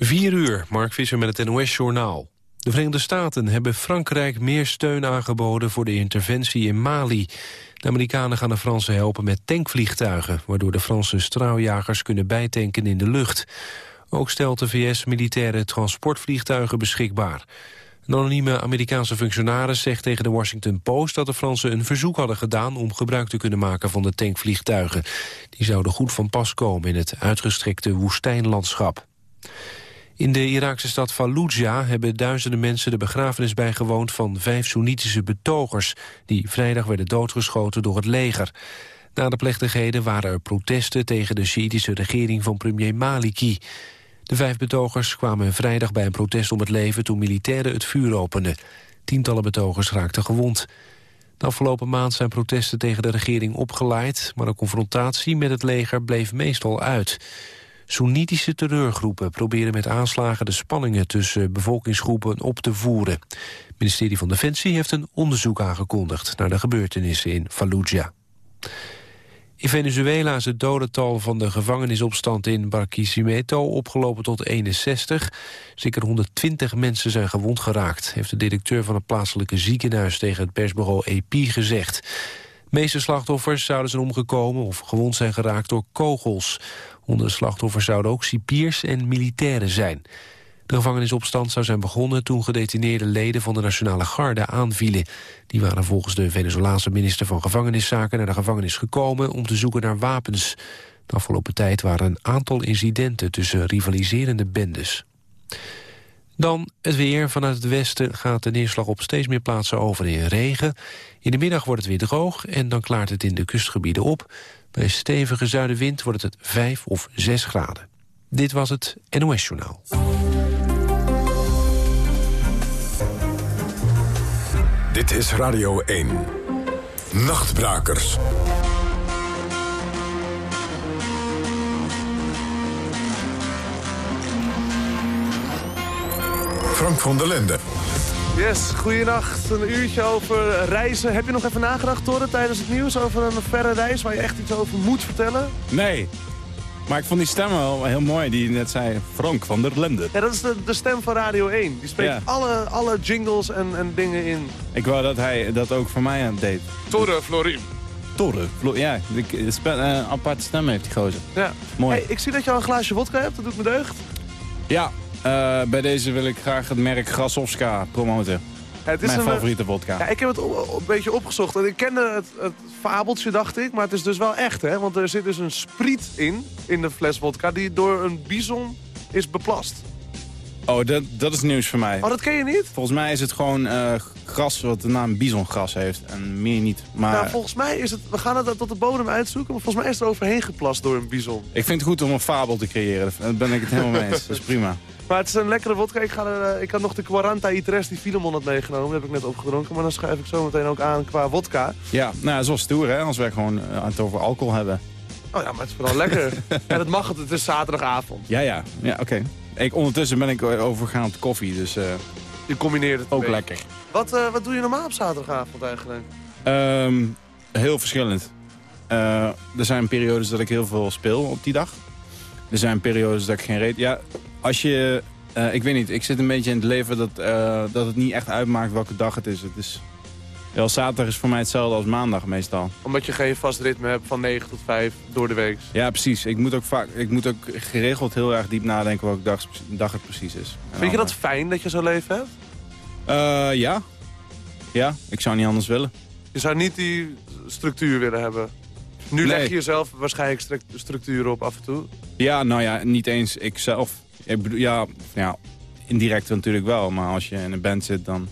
4 uur, Mark Visser met het NOS-journaal. De Verenigde Staten hebben Frankrijk meer steun aangeboden voor de interventie in Mali. De Amerikanen gaan de Fransen helpen met tankvliegtuigen... waardoor de Franse straaljagers kunnen bijtanken in de lucht. Ook stelt de VS militaire transportvliegtuigen beschikbaar. Een anonieme Amerikaanse functionaris zegt tegen de Washington Post... dat de Fransen een verzoek hadden gedaan om gebruik te kunnen maken van de tankvliegtuigen. Die zouden goed van pas komen in het uitgestrekte woestijnlandschap. In de Iraakse stad Fallujah hebben duizenden mensen de begrafenis bijgewoond van vijf Soenitische betogers die vrijdag werden doodgeschoten door het leger. Na de plechtigheden waren er protesten tegen de Sjiitische regering van premier Maliki. De vijf betogers kwamen vrijdag bij een protest om het leven toen militairen het vuur openden. Tientallen betogers raakten gewond. De afgelopen maand zijn protesten tegen de regering opgeleid, maar een confrontatie met het leger bleef meestal uit. Soenitische terreurgroepen proberen met aanslagen de spanningen tussen bevolkingsgroepen op te voeren. Het ministerie van Defensie heeft een onderzoek aangekondigd naar de gebeurtenissen in Fallujah. In Venezuela is het dodental van de gevangenisopstand in Barquisimeto opgelopen tot 61. Zeker 120 mensen zijn gewond geraakt, heeft de directeur van het plaatselijke ziekenhuis tegen het persbureau AP gezegd. De meeste slachtoffers zouden zijn omgekomen of gewond zijn geraakt door kogels. Onder de slachtoffers zouden ook cipiers en militairen zijn. De gevangenisopstand zou zijn begonnen toen gedetineerde leden van de Nationale Garde aanvielen. Die waren volgens de Venezolaanse minister van Gevangeniszaken naar de gevangenis gekomen om te zoeken naar wapens. De afgelopen tijd waren een aantal incidenten tussen rivaliserende bendes. Dan het weer. Vanuit het westen gaat de neerslag op steeds meer plaatsen over in regen. In de middag wordt het weer droog en dan klaart het in de kustgebieden op. Bij stevige zuidenwind wordt het 5 of 6 graden. Dit was het NOS Journaal. Dit is Radio 1. Nachtbrakers. Frank van der Linden. Yes, goeienacht. Een uurtje over reizen. Heb je nog even nagedacht, Torre, tijdens het nieuws over een verre reis waar je echt iets over moet vertellen? Nee. Maar ik vond die stem wel heel mooi, die net zei Frank van der Lende. Ja, dat is de, de stem van Radio 1. Die spreekt Ja. alle, alle jingles en, en dingen in. Ik wou dat hij dat ook voor mij deed. Torre, Florim. Torre. Ja, een aparte stem heeft die gozer. Ja. Mooi. Hey, ik zie dat je al een glaasje vodka hebt, dat doet me deugd. Ja, eh, bij deze wil ik graag het merk Grasowska promoten. Ja, het is Mijn een, eh, favoriete vodka. Ja, ik heb het een beetje opgezocht. En ik kende het, het fabeltje, dacht ik. Maar het is dus wel echt, hè? Want er zit dus een spriet in, in de fles vodka... die door een bison is beplast. Oh, dat, dat is nieuws voor mij. Oh, dat ken je niet? Volgens mij is het gewoon eh, gras wat de naam bisongras heeft. En meer niet. Maar Nou, volgens mij is het... We gaan het tot de bodem uitzoeken. Maar volgens mij is het er overheen geplast door een bison. ik vind het goed om een fabel te creëren. Daar ben ik het helemaal mee eens. Dat is prima. Maar het is een lekkere vodka. Ik, ga er, eh, ik had nog de Quaranta Itres die Filemon had meegenomen. Die heb ik net opgedronken. Maar dan schuif ik zo meteen ook aan qua vodka. Ja, nou, dat wel stoer hè, als wij gewoon eh, het over alcohol hebben. Oh ja, maar het is vooral lekker. En dat mag het. Het is zaterdagavond. Ja, ja. Ja, oké. Ik Ondertussen ben ik overgegaan tot koffie, dus eh, Je combineert het ook lekker. Wat, eh, wat doe je normaal op zaterdagavond eigenlijk? Ehm, heel verschillend. Eh, er zijn periodes dat ik heel veel speel op die dag. Er zijn periodes dat ik geen reet... Ja, als je... eh, ik weet niet, ik zit een beetje in het leven dat, eh, dat het niet echt uitmaakt welke dag het is. Het is wel, zaterdag is voor mij hetzelfde als maandag meestal. Omdat je geen vast ritme hebt van 9 tot 5 door de week. Ja, precies. Ik moet ook, vaak, ik moet ook geregeld heel erg diep nadenken welke dag, dag het precies is. En Vind je dat fijn dat je zo'n leven hebt? eh, ja. Ja, ik zou niet anders willen. Je zou niet die structuur willen hebben. Nu Nee. leg je jezelf waarschijnlijk stru- structuren op af en toe. Ja, nou ja, niet eens ikzelf. Ik bedoel, ja, ja, indirect natuurlijk wel. Maar als je in een band zit, dan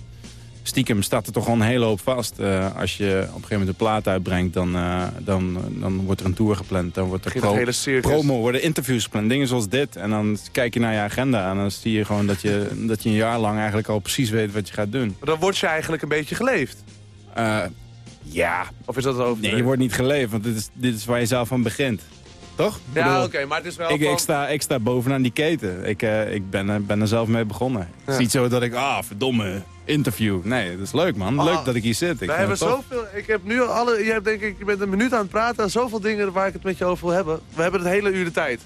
stiekem staat er toch al een hele hoop vast. Eh, als je op een gegeven moment een plaat uitbrengt, dan, eh, dan, dan wordt er een tour gepland. Dan wordt er pro- hele promo, worden interviews gepland. Dingen zoals dit. En dan kijk je naar je agenda en dan zie je gewoon dat je, dat je een jaar lang eigenlijk al precies weet wat je gaat doen. Maar Dan word je eigenlijk een beetje geleefd. Eh, ja, Of is dat over? nee, je wordt niet geleefd, want dit is, dit is waar je zelf aan begint. Toch? Ja, oké, maar het is wel Ik, van... ik, sta, ik sta bovenaan die keten. Ik, eh, ik ben, er- ben er zelf mee begonnen. Het is niet zo dat ik, ah, verdomme, interview. Nee, dat is leuk, man. Ah, leuk dat ik hier zit. Ik hebben zoveel... Ik heb nu alle... Je hebt denk ik... Je bent een minuut aan het praten en zoveel dingen waar ik het met je over wil hebben. We hebben het hele uur de tijd.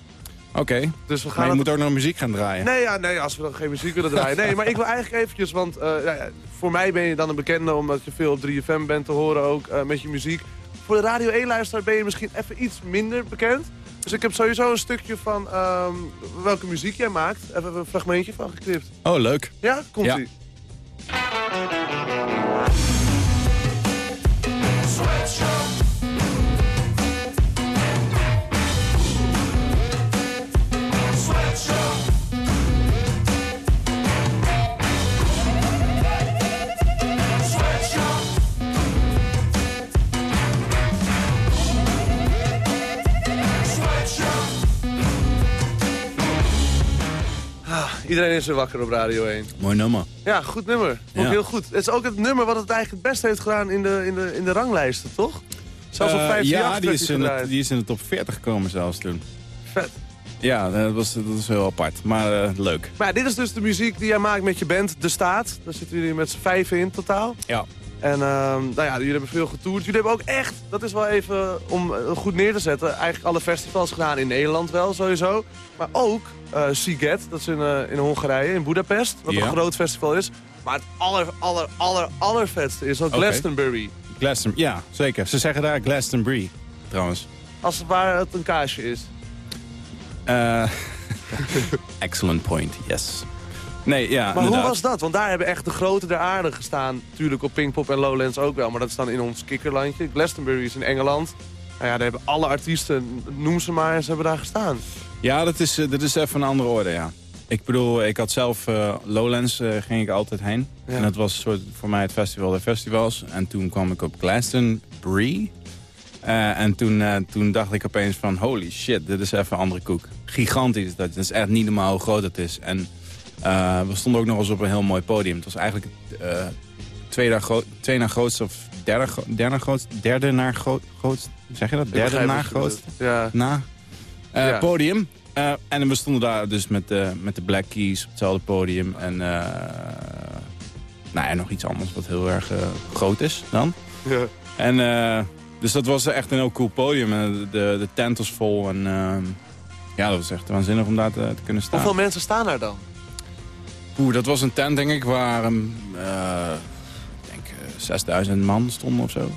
Oké, Dus we maar gaan je het- moet ook nog muziek gaan draaien. Nee, ja, nee, als we dan geen muziek willen draaien. Nee, maar ik wil eigenlijk eventjes, want eh, voor mij ben je dan een bekende... omdat je veel op 3FM bent te horen ook eh, met je muziek. Voor de Radio 1-luisteraar ben je misschien even iets minder bekend. Dus ik heb sowieso een stukje van ehm, welke muziek jij maakt. Even een fragmentje van geknipt. Oh, leuk. Ja, komt Ja. ie. Iedereen is er wakker op Radio 1. Mooi nummer. Ja, goed nummer. Ja. heel goed. Het is ook het nummer wat het eigenlijk het beste heeft gedaan in de, in de, in de ranglijsten, toch? Zelfs op Eh, 5 ja, die is, in de, die is in de top 40 gekomen zelfs toen. Ja, eh, dat, was, dat is heel apart. Maar eh, leuk. Maar dit is dus de muziek die jij maakt met je band De Staat. Daar zitten jullie met z'n vijven in totaal. Ja. En ehm, nou ja, jullie hebben veel getoerd. Jullie hebben ook echt, dat is wel even om eh, goed neer te zetten... eigenlijk alle festivals gedaan in Nederland wel sowieso. Maar ook eh Siget, dat is in, in Hongarije, in Budapest. Wat Ja. een groot festival is. Maar het aller, aller, aller, allervetste is ook. Glastonbury. Glastonbury, ja, zeker. Ze zeggen daar Glastonbury, trouwens. Als het waar het een kaasje is. Eh, excellent point, yes. Nee, ja, Maar hoe was dat? Want daar hebben echt de grote der aarde gestaan. Tuurlijk op Pinkpop en Lowlands ook wel. Maar dat is dan in ons kikkerlandje. Glastonbury is in Engeland. Nou ja, daar hebben alle artiesten, noem ze maar, ze hebben daar gestaan. Ja, dat is, eh, dat is even een andere orde, ja. Ik bedoel, ik had zelf eh, Lowlands, eh, ging ik altijd heen. Ja. En dat was soort, voor mij het festival der festivals. En toen kwam ik op Glastonbury. Eh, en toen, eh, toen dacht ik opeens van, holy shit, dit is even een andere koek. Gigantisch is dat. Is echt niet normaal hoe groot het is. En eh, we stonden ook nog eens op een heel mooi podium. Het was eigenlijk het tweede, na gro tweede grootste of derde, derde, na grootste, derde naar groot, grootste, zeg je dat? Derde na grootste? Ja. na Ja. podium. En we stonden daar dus met de, met de Black Keys op hetzelfde podium. En, nou ja, nog iets anders wat heel erg groot is dan. Ja. En, dus dat was echt een heel cool podium. De, de tent was vol. En ehm, ja, dat was echt waanzinnig om daar te, te kunnen staan. Hoeveel mensen staan daar dan? Oeh, dat was een tent, denk ik, waar ehm, eh, ik denk, eh, 6000 man stonden of zo.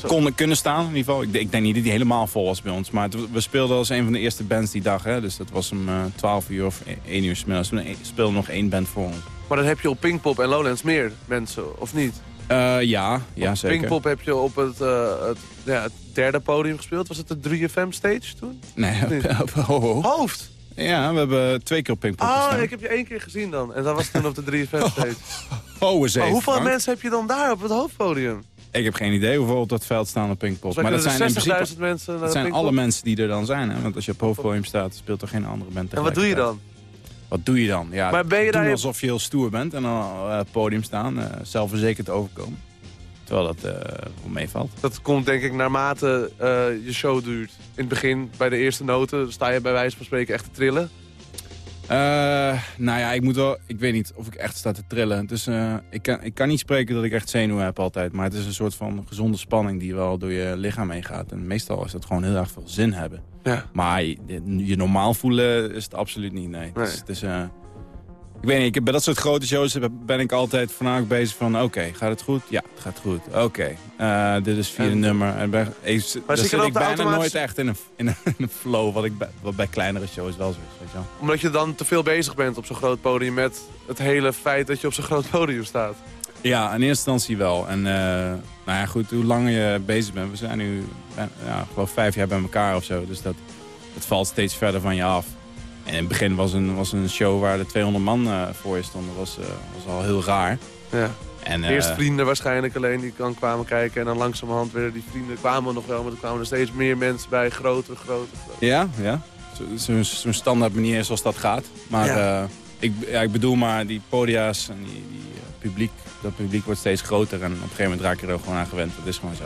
Zo. Konden kunnen staan in ieder geval. Ik, ik denk niet dat die helemaal vol was bij ons. Maar het- we speelden als een van de eerste bands die dag. Hè, dus dat was om eh 12 uur of 1 uur 's middags. Toen e- speelde nog één band voor ons. Maar dan heb je op Pinkpop en Lowlands meer mensen, of niet? Eh, ja, ja op zeker. Pinkpop heb je op het, eh, het, ja, het derde podium gespeeld. Was het de 3FM stage toen? Nee, ho, ho. Hoofd! Ja, we hebben twee keer op Pinkpop Oh, gestaan. ik heb je één keer gezien dan. En dat was toen op de 3FM stage. Oh, eens Maar even, hoeveel Frank. mensen heb je dan daar op het hoofdpodium? Ik heb geen idee hoeveel op dat veld staan op Pinkpop. Zo Maar dat zijn er in 60.000 principe... mensen naar Dat zijn alle mensen die er dan zijn. Hè? Want als je op hoofdpodium staat, speelt er geen andere band En wat doe je dan? Wat doe je dan? Ja, Maar ben je doen daar- alsof je heel stoer bent en dan op het podium staan. eh, zelfverzekerd overkomen. Terwijl dat eh wel meevalt. Dat komt denk ik naarmate eh, je show duurt. In het begin, bij de eerste noten, sta je bij wijze van spreken echt te trillen. Eh, nou ja, ik moet wel... Ik weet niet of ik echt sta te trillen. Dus, eh, ik, kan, ik kan niet spreken dat ik echt zenuwen heb altijd. Maar het is een soort van gezonde spanning die wel door je lichaam heen gaat. En meestal is dat gewoon heel erg veel zin hebben. Ja. Maar je, je normaal voelen is het absoluut niet, nee. Nee. Dus, het is, ik weet niet, ik, bij dat soort grote shows ben ik altijd voornamelijk bezig van... Oké, gaat het goed? Ja, het gaat goed. Oké, eh, dit is vierde En- nummer. En ben, ik, zit ik bijna automatische- nooit echt in een, in een, in een flow... Wat, ik bij, wat bij kleinere shows wel zo is, weet je wel. Omdat je dan te veel bezig bent op zo'n groot podium met het hele feit dat je op zo'n groot podium staat. Ja, in eerste instantie wel. En eh, nou ja, goed, hoe langer je bezig bent... We zijn nu, ja, geloof vijf jaar bij elkaar of zo. Dus dat, het valt steeds verder van je af. En in het begin was een, was een show waar er 200 man eh, voor je stonden. was, eh, was al heel raar. Ja. En, eh, Eerst vrienden waarschijnlijk alleen die dan kwamen kijken. En dan langzamerhand werden die vrienden kwamen nog wel. Maar er kwamen er steeds meer mensen bij. Groter, groter, groter. Ja, ja. Zo- Zo'n zo'n standaard manier zoals dat gaat. Maar Ja. eh, ik, ja, ik bedoel maar, die podia's en die, die eh, publiek, dat publiek wordt steeds groter. En op een gegeven moment raak je er ook gewoon aan gewend. Dat is gewoon zo.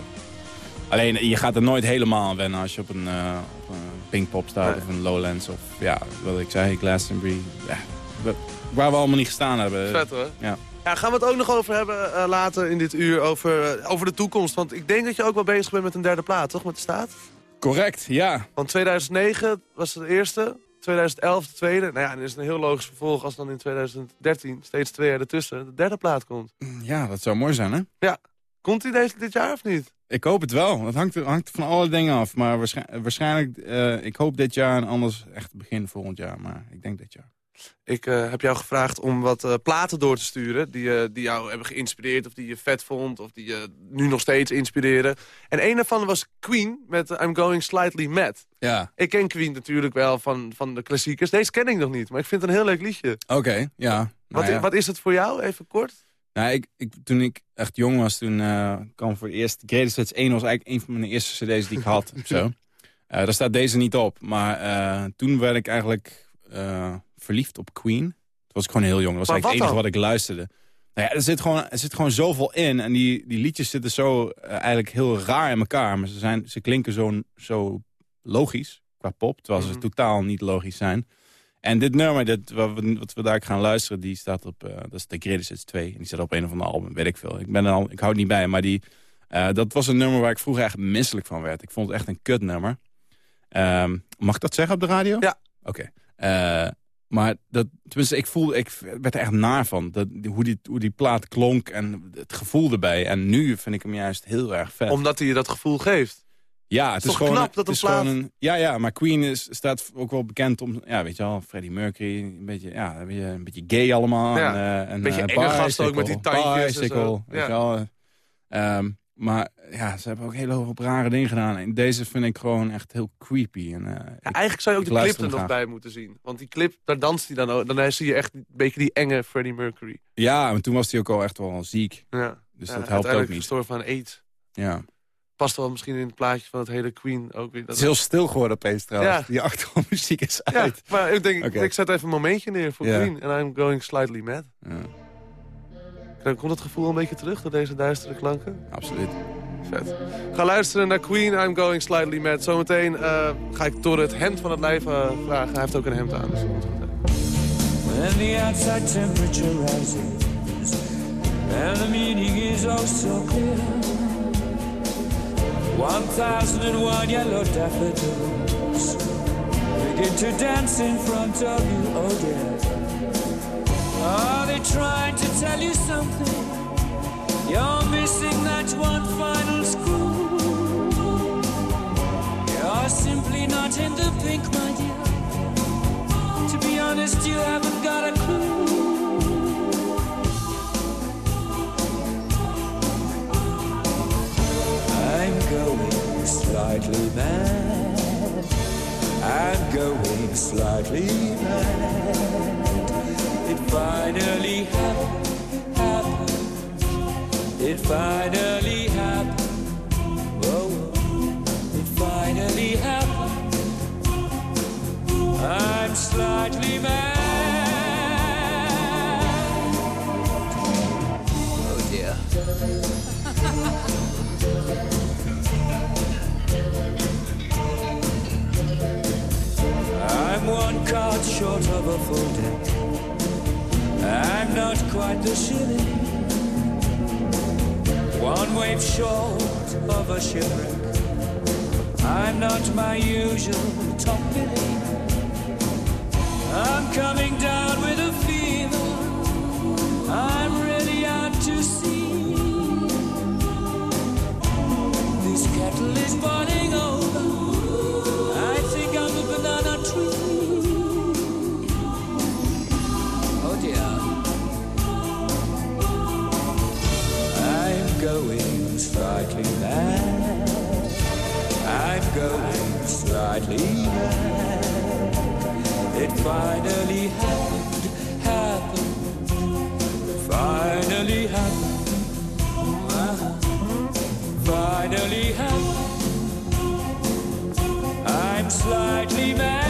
Alleen, je gaat er nooit helemaal aan wennen als je op een, eh op een Pinkpop staat of een Lowlands. Of ja, wat ik zei, Glastonbury. Ja, we- waar we allemaal niet gestaan hebben. Vet hoor. Ja. Ja, gaan we het ook nog over hebben eh, later in dit uur. Over, eh, over de toekomst. Want ik denk dat je ook wel bezig bent met een derde plaat, toch? Met de staat? Correct, ja. Want 2009 was de eerste. 2011 de tweede. Nou ja, dan is het een heel logisch vervolg als dan in 2013, steeds twee jaar ertussen, de derde plaat komt. Ja, dat zou mooi zijn, hè? Komt hij deze dit jaar of niet? Ik hoop het wel. Het hangt, hangt van alle dingen af. Maar waarschijnlijk, waarschijnlijk eh, ik hoop dit jaar en anders echt begin volgend jaar. Maar ik denk dit jaar. Ik eh, heb jou gevraagd om wat eh, platen door te sturen... Die, die jou hebben geïnspireerd of die je vet vond... of die je nu nog steeds inspireren. En een daarvan was Queen met I'm Going Slightly Mad. Ja. Ik ken Queen natuurlijk wel van, van de klassiekers. Deze ken ik nog niet, maar ik vind het een heel leuk liedje. Oké, ja. Nou Wat, ja. wat is het voor jou, even kort? Nou, ik, ik, toen ik echt jong was, toen eh, kwam voor het eerst... Greatest Hits 1 was eigenlijk een van mijn eerste cd's die ik had. of zo. Eh, daar staat deze niet op. Maar eh, toen werd ik eigenlijk verliefd op Queen. Toen was ik gewoon heel jong. Dat was Maar eigenlijk het enige wat wat ik luisterde. Nou ja, er zit gewoon, er zit gewoon zoveel in. En die, die liedjes zitten zo eigenlijk heel raar in elkaar. Maar ze, zijn, ze klinken zo, zo logisch qua pop. Terwijl ze Mhm. totaal niet logisch zijn. En dit nummer, dit, wat, we, wat we daar gaan luisteren, die staat op, eh, dat is de Greatest Hits 2. En die staat op een of ander album, weet ik veel. Ik, ben al, ik hou het niet bij, maar die, eh, dat was een nummer waar ik vroeger echt misselijk van werd. Ik vond het echt een kut nummer. Ehm, mag ik dat zeggen op de radio? Ja. Oké. Eh, maar dat, tenminste, ik, voelde, ik werd er echt naar van. Dat, hoe, die, hoe die plaat klonk en het gevoel erbij. En nu vind ik hem juist heel erg vet. Omdat hij je dat gevoel geeft. Ja, het is gewoon, knap dat het is een plaat- gewoon een, ja, ja, maar Queen is, staat ook wel bekend om, ja, weet je wel, Freddie Mercury, een beetje, ja, een beetje, een beetje gay allemaal. Ja, en, eh, en, beetje eh, enge gasten ook met die tandjes en bicycle, zo. weet Ja. je wel. Ehm, maar ja, ze hebben ook hele hoop rare dingen gedaan. En deze vind ik gewoon echt heel creepy. En, eh, Ja, ik- eigenlijk zou je ook de clip er nog bij moeten zien. Want die clip, daar danst hij dan ook. Dan zie je echt een beetje die enge Freddie Mercury. ja, maar toen was hij ook al echt wel ziek. Ja. Dus Ja, dat helpt ook niet. gestorven van AIDS. Ja. Past wel misschien in het plaatje van het hele Queen ook weer. Het Dat is heel stil geworden opeens trouwens. Ja. Die achtergrondmuziek is ja, uit. maar ik denk, ik zet even een momentje neer voor Ja. Queen. En I'm going slightly mad. Ja, Dan komt het gevoel een beetje terug door deze duistere klanken. absoluut. Vet. Ga luisteren naar Queen, I'm going slightly mad. Zometeen eh, ga ik door het hemd van het lijf eh, vragen. Hij heeft ook een hemd aan, dus dat moet goed zijn. When the outside temperature rises And the meaning is oh so clear 1001 yellow daffodils Begin to dance in front of you, oh dear Are they trying to tell you something? You're missing that one final screw You're simply not in the pink, my dear to be honest, you haven't got a clue. I'm going slightly mad. I'm going slightly mad. It finally happened, happened. It finally the shilling. One wave short of a shipwreck. I'm not my usual top billing. I'm coming down with a fever. I'm really out to sea. This kettle is boiling over. Going slightly mad. It finally happened, happened, finally happened, Ah, finally happened. I'm slightly mad.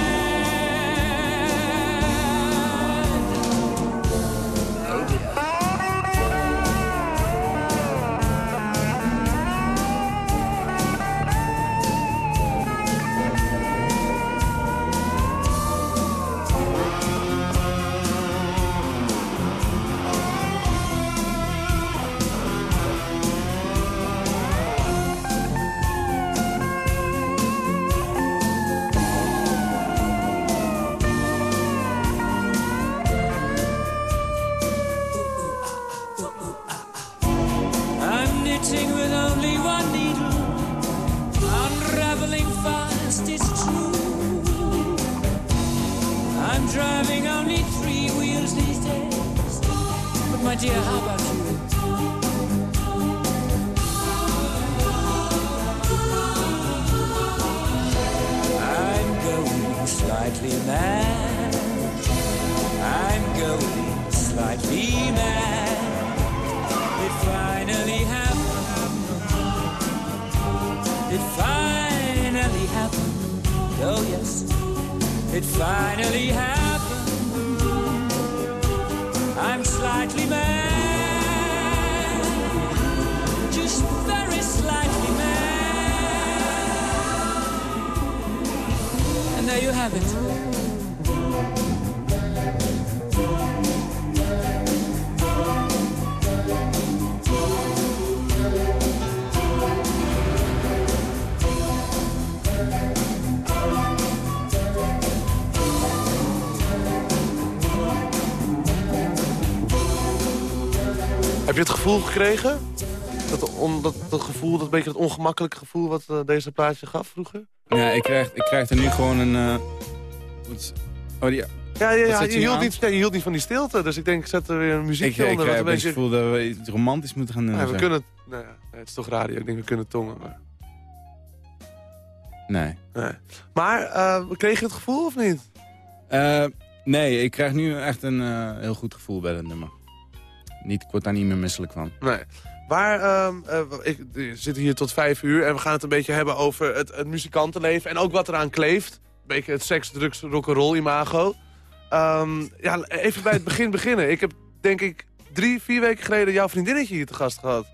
Yeah. Gekregen? Dat, on, dat, dat gevoel, dat beetje dat ongemakkelijke gevoel wat eh, deze plaatje gaf vroeger? Ja, ik krijg, ik krijg er nu gewoon een... eh, wat oh, die, Ja, ja, ja je, hield niet, ja, je hield niet van die stilte. Dus ik denk, ik zet er weer een ik, muziekje ik onder. wat een een beetje het gevoel dat we iets romantisch moeten gaan doen. Ja, of we kunnen het... Nou ja, nee, het is toch radio. Ik denk, we kunnen tongen. Maar, Nee. nee. maar eh, kreeg je het gevoel of niet? Eh, nee, ik krijg nu echt een eh, heel goed gevoel bij dat nummer. Niet, ik word daar niet meer misselijk van. Nee. Maar ehm, eh, ik, we zitten hier tot vijf uur en we gaan het een beetje hebben over het, het muzikantenleven. En ook wat eraan kleeft. Een beetje het seks, drugs, rock'n'roll imago. Ehm, ja, even bij het begin beginnen. Ik heb denk ik drie, vier weken geleden jouw vriendinnetje hier te gast gehad.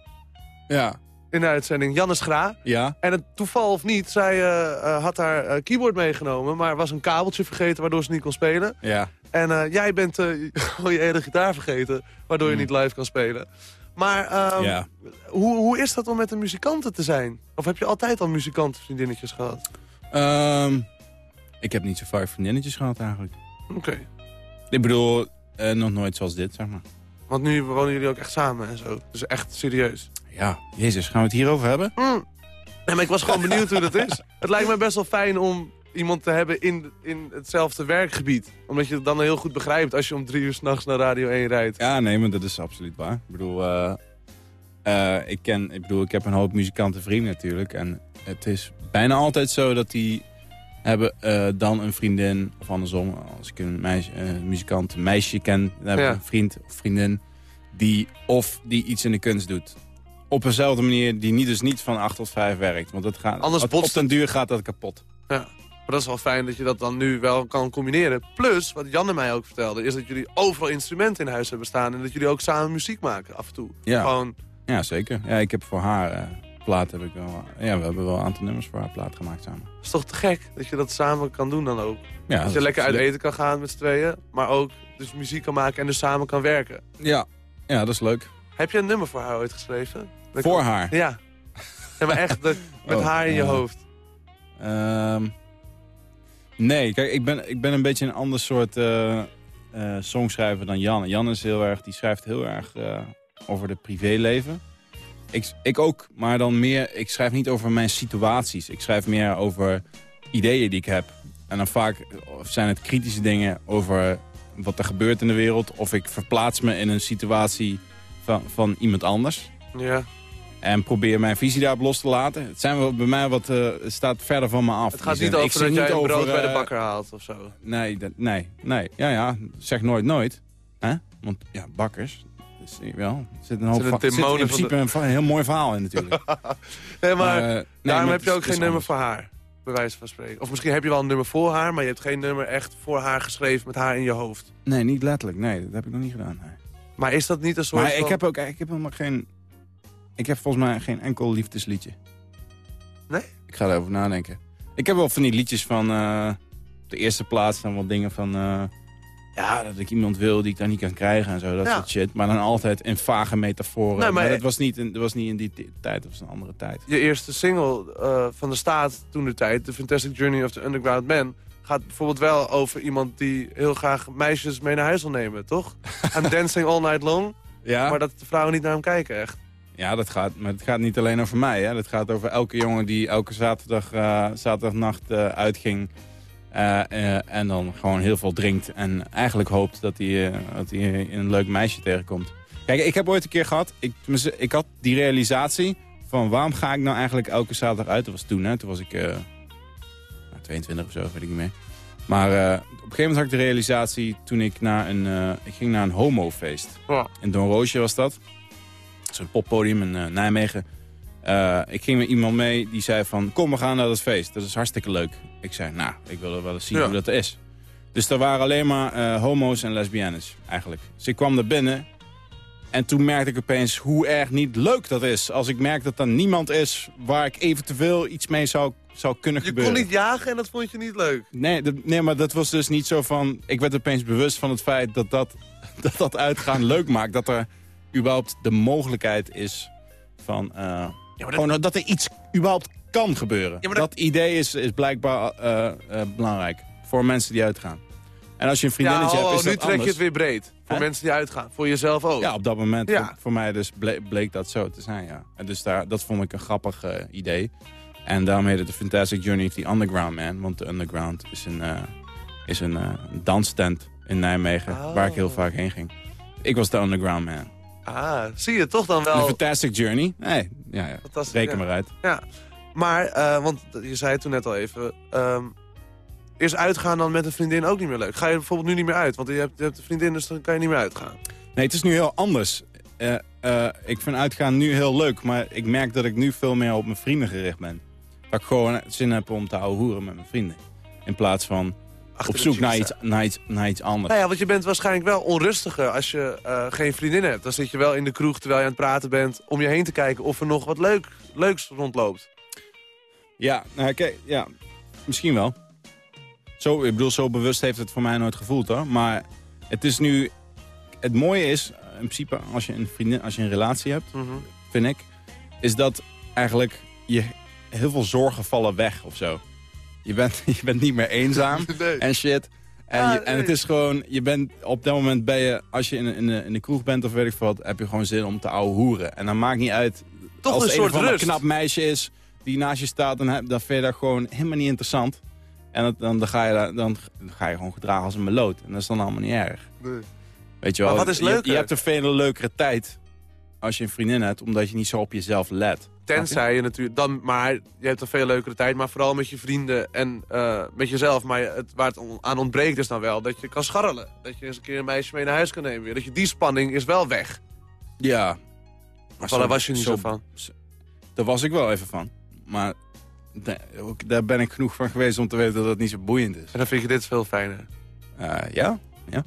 Ja. In de uitzending, Janne Schra. Ja? En het toeval of niet, zij eh, eh, had haar eh, keyboard meegenomen... maar was een kabeltje vergeten waardoor ze niet kon spelen. Ja. En jij bent gewoon je hele gitaar vergeten... waardoor je Mm. niet live kan spelen. Maar ehm, ja. hoe, hoe is dat om met een muzikanten te zijn? Of heb je altijd al muzikantenvriendinnetjes gehad? Ehm, ik heb niet zo vaak vriendinnetjes gehad eigenlijk. Oké. Ik bedoel, nog nooit zoals dit, zeg maar. Want nu wonen jullie ook echt samen en zo. Dus echt serieus. Ja, jezus, gaan we het hierover hebben? Mm. Nee, maar ik was gewoon benieuwd hoe dat is. Het lijkt me best wel fijn om iemand te hebben in, in hetzelfde werkgebied. Omdat je het dan heel goed begrijpt als je om drie uur s'nachts naar Radio 1 rijdt. Ja, nee, maar dat is absoluut waar. Ik bedoel, eh, eh, ik, ken, ik bedoel, ik heb een hoop muzikanten vrienden natuurlijk. En het is bijna altijd zo dat die hebben eh, dan een vriendin, of andersom. Als ik een meisje, muzikant een meisje ken, dan heb ik Ja. een vriend of vriendin... die of die iets in de kunst doet. Op eenzelfde manier die niet, dus niet van 8 tot 5 werkt. Want dat gaat, Anders op, botst op den duur gaat dat kapot. Ja. Maar dat is wel fijn dat je dat dan nu wel kan combineren. Plus, wat Janne mij ook vertelde, is dat jullie overal instrumenten in huis hebben staan. En dat jullie ook samen muziek maken af en toe. Ja. Gewoon, Ja, zeker. Ja, ik heb voor haar eh, plaat heb ik wel... Ja, we hebben wel een aantal nummers voor haar plaat gemaakt samen. is toch te gek dat je dat samen kan doen dan ook. Ja, dat dat je lekker uit eten kan gaan met z'n tweeën. Maar ook dus muziek kan maken en dus samen kan werken. Ja. ja, dat is leuk. Heb je een nummer voor haar ooit geschreven? Voor kan- haar? Ja. ja maar echt met Oh, haar in je ja. hoofd. Ehm, nee, kijk, ik ben, ik ben een beetje een ander soort eh, eh, songschrijver dan Jan. Jan is heel erg, die schrijft heel erg eh, over het privéleven. Ik, ik ook, maar dan meer, ik schrijf niet over mijn situaties. Ik schrijf meer over ideeën die ik heb. En dan vaak zijn het kritische dingen over wat er gebeurt in de wereld. Of ik verplaats me in een situatie van, van iemand anders. Ja. En probeer mijn visie daarop los te laten. Het zijn wel bij mij wat, eh, staat verder van me af. Het gaat niet over Ik dat zit jij een niet brood over, bij de eh, bakker haalt of zo. Nee, dat, nee, nee. Ja, ja, zeg nooit nooit. Hè? Want ja, bakkers, dus, wel, er zit een hoop Zit een in principe de- een, heel mooi verhaal in natuurlijk. Nee, maar, Maar, eh, nee, daarom maar heb je ook geen nummer voor haar. Bij wijze van spreken. Of misschien heb je wel een nummer voor haar, maar je hebt geen nummer echt voor haar geschreven met haar in je hoofd. Nee, niet letterlijk. Nee, dat heb ik nog niet gedaan. nee. Maar is dat niet een soort Maar van... ik heb ook ik heb helemaal geen... Ik heb volgens mij geen enkel liefdesliedje. Nee? Ik ga erover nadenken. Ik heb wel van die liedjes van... eh, op de eerste plaats dan wat dingen van... eh, ja, dat ik iemand wil die ik dan niet kan krijgen en zo. Dat Ja. soort shit. Maar dan altijd in vage metaforen. Nee, maar- maar dat was, niet in, dat was niet in die tijd. Dat was een andere tijd. Je eerste single eh, van de staat toen de tijd, The Fantastic Journey of the Underground Man... gaat bijvoorbeeld wel over iemand die heel graag meisjes mee naar huis wil nemen, toch? I'm dancing all night long, Ja, maar dat de vrouwen niet naar hem kijken, echt. Ja dat gaat, maar het gaat niet alleen over mij. Hè. Het gaat over elke jongen die elke zaterdag, eh, zaterdagnacht eh, uitging... Eh, en dan gewoon heel veel drinkt. En eigenlijk hoopt dat hij, dat hij een leuk meisje tegenkomt. Kijk, ik heb ooit een keer gehad... Ik, ik had die realisatie van waarom ga ik nou eigenlijk elke zaterdag uit? Dat was toen, hè. Toen was ik eh, nou, 22 of zo, weet ik niet meer. Maar op een gegeven moment had ik de realisatie toen ik naar een... ik ging naar een homofeest. Ja. In Don Roosje was dat. Zo'n poppodium in eh, Nijmegen. Eh, ik ging met iemand mee die zei van... kom, we gaan naar dat feest. Dat is hartstikke leuk. Ik zei, nou, ik wil wel eens zien Ja. hoe dat is. Dus er waren alleen maar eh, homo's en lesbiennes, eigenlijk. Dus ik kwam er binnen... En toen merkte ik opeens hoe erg niet leuk dat is. Als ik merk dat er niemand is waar ik eventueel iets mee zou, zou kunnen Je gebeuren. kon niet jagen en dat vond je niet leuk. Nee, dat- nee, maar dat was dus niet zo van... Ik werd opeens bewust van het feit dat dat, dat, dat uitgaan leuk maakt. Dat er überhaupt de mogelijkheid is van... eh, gewoon dat er iets überhaupt kan gebeuren. Ja, dat... dat- idee is, is blijkbaar eh, eh, belangrijk voor mensen die uitgaan. En als je een Ja, vriendinnetje oh, hebt, is nu dat trek je het weer breed. Voor mensen die uitgaan. Voor jezelf ook. Ja, op dat moment Ja. voor, voor mij dus ble- bleek dat zo te zijn, ja. En dus daar, dat vond ik een grappig idee. En daarom heet het The Fantastic Journey of the Underground Man. Want de Underground is een, is een danstent in Nijmegen, Oh. waar ik heel vaak heen ging. Ik was de Underground Man. Ah, zie je toch dan wel. Fantastic Journey? Nee, ja, ja. Fantastisch, reken ja. maar uit. Ja. Maar, eh, want je zei het toen net al even... ehm, is uitgaan dan met een vriendin ook niet meer leuk? Ga je bijvoorbeeld nu niet meer uit? Want je hebt, je hebt een vriendin, dus dan kan je niet meer uitgaan. Nee, het is nu heel anders. Eh, eh, ik vind uitgaan nu heel leuk, maar ik merk dat ik nu veel meer op mijn vrienden gericht ben. Dat ik gewoon zin heb om te ouwe hoeren met mijn vrienden. In plaats van op zoek naar iets, naar, iets, naar iets anders. Nou ja, want je bent waarschijnlijk wel onrustiger als je eh, geen vriendin hebt. Dan zit je wel in de kroeg terwijl je aan het praten bent... om je heen te kijken of er nog wat leuk, leuks rondloopt. Ja, nou, ja, misschien wel. Zo, ik bedoel, zo bewust heeft het voor mij nooit gevoeld hoor. Maar het is nu... Het mooie is, in principe, als je een vriendin, als je een relatie hebt, Mhm. vind ik... is dat eigenlijk je heel veel zorgen vallen weg of zo. Je bent, je bent niet meer eenzaam Nee. en shit. En, je, en het is gewoon, je bent, op dat moment ben je, als je in, in, de, in de kroeg bent of weet ik veel wat, heb je gewoon zin om te ouwe hoeren. En dan maakt niet uit, Toch als een soort een rust. knap meisje is die naast je staat, dan, heb- dan vind je dat gewoon helemaal niet interessant. En dat- dan, dan, ga je, dan ga je gewoon gedragen als een meloot. En dat is dan allemaal niet erg. Nee. Weet je wel, Maar wat is je-? Je, hebt een veel leukere tijd als je een vriendin hebt, omdat je niet zo op jezelf let. Tenzij je natuurlijk... Dan, maar je hebt een veel leukere tijd. Maar vooral met je vrienden en eh, met jezelf. Maar het, waar het aan ontbreekt is dan wel dat je kan scharrelen. Dat je eens een keer een meisje mee naar huis kan nemen. weer. Dat je die spanning is wel weg. Ja. Maar daar was je niet zo, van. Daar was ik wel even van. Maar daar ben ik genoeg van geweest om te weten dat het niet zo boeiend is. En dan vind je dit veel fijner. Eh, ja? Ja,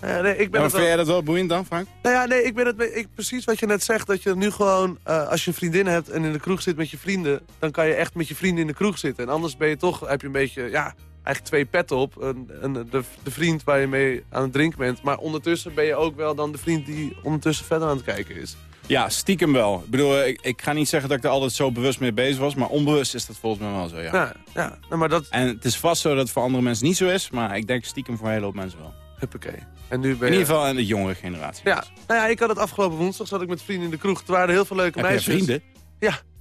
nee, ik ben Ja, maar het vind jij dat wel boeiend dan, Frank? Nou ja, nee, ik ben het ik, precies wat je net zegt. Dat je nu gewoon, eh, als je een vriendin hebt en in de kroeg zit met je vrienden... dan kan je echt met je vrienden in de kroeg zitten. En anders ben je toch, heb je een beetje, ja, eigenlijk twee petten op. Een, een, de, de vriend waar je mee aan het drinken bent. Maar ondertussen ben je ook wel dan de vriend die ondertussen verder aan het kijken is. Ja, stiekem wel. Ik bedoel, ik, ik ga niet zeggen dat ik er altijd zo bewust mee bezig was... maar onbewust is dat volgens mij wel zo, ja. Ja, ja nou, maar dat, En het is vast zo dat het voor andere mensen niet zo is... maar ik denk stiekem voor een hele hoop mensen wel. Huppakee. En nu ben In ieder geval aan de jongere generatie. Ja, nou ja, ik had het afgelopen woensdag, zat ik met vrienden in de kroeg. Er waren heel veel leuke Heb meisjes. vrienden?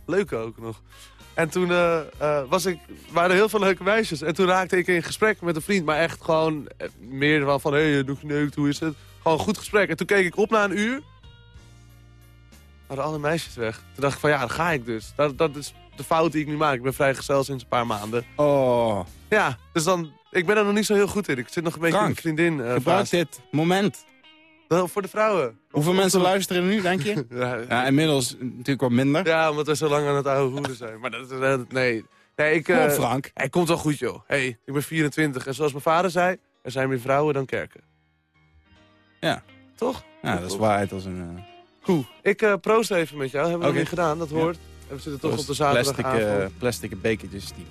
Leuke ook nog. En toen eh, eh, was ik, waren er heel veel leuke meisjes. En toen raakte ik in gesprek met een vriend. Maar echt gewoon eh, meer van, van hé, hey, doe geneukt, hoe is het? Gewoon een goed gesprek. En toen keek ik op na een uur. Waren alle meisjes weg. Toen dacht ik van, ja, dan ga ik dus. Dat, dat is de fout die ik nu maak. Ik ben vrijgezel sinds een paar maanden. Oh, Ja, dus dan... Ik ben er nog niet zo heel goed in. Ik zit nog een beetje Frank, in de vriendin. gebruik fase. dit moment. Wel, Voor de vrouwen. Hoeveel mensen luisteren nu, denk je? Ja, Ja, inmiddels natuurlijk wat minder. ja, omdat we zo lang aan het oude hoeren zijn. Maar dat is... eh, nee. Nee, ik... Kom eh, Frank. Hij komt wel goed, joh. hey, ik ben 24 en zoals mijn vader zei, er zijn meer vrouwen dan kerken. Ja. Toch? Ja, dat is waarheid als een... Goed. Ik eh, proost even met jou. Hebben we nog niet gedaan, dat hoort. En we zitten toch op de plastic, zaterdagavond. eh, plastic bekertjes. Die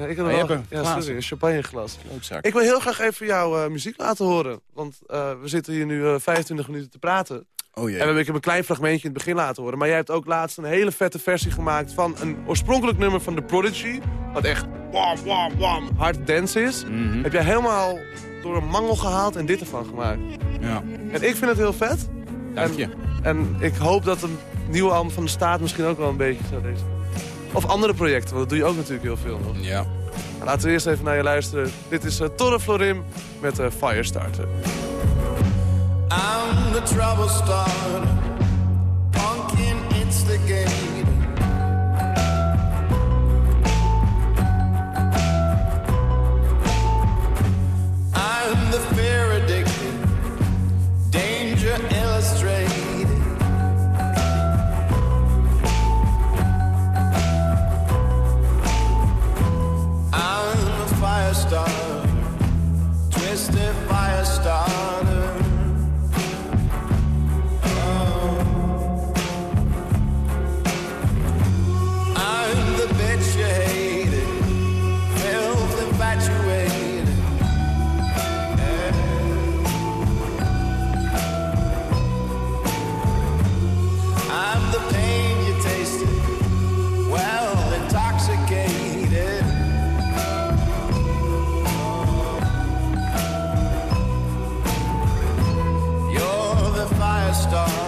ja, ik heb Oh, wel... hebt een Ja, sorry, een champagneglas. Ik wil heel graag even jouw eh, muziek laten horen. Want eh, we zitten hier nu eh, 25 minuten te praten. Oh En we hebben ik een klein fragmentje in het begin laten horen. Maar jij hebt ook laatst een hele vette versie gemaakt van een oorspronkelijk nummer van The Prodigy. Wat echt wam, wam, wam, hard dance is. Mhm. Heb jij helemaal door een mangel gehaald en dit ervan gemaakt. Ja, En ik vind het heel vet. dank je. En ik hoop dat een nieuwe album van de staat misschien ook wel een beetje zo deze. Of andere projecten, want dat doe je ook natuurlijk heel veel nog. Ja. Nou, laten we eerst even naar je luisteren. Dit is uh, Torre Florim met uh, Firestarter. I'm the trouble starter, pumpkin instigator. I'm the fear I'm a fire twisted fire starter. The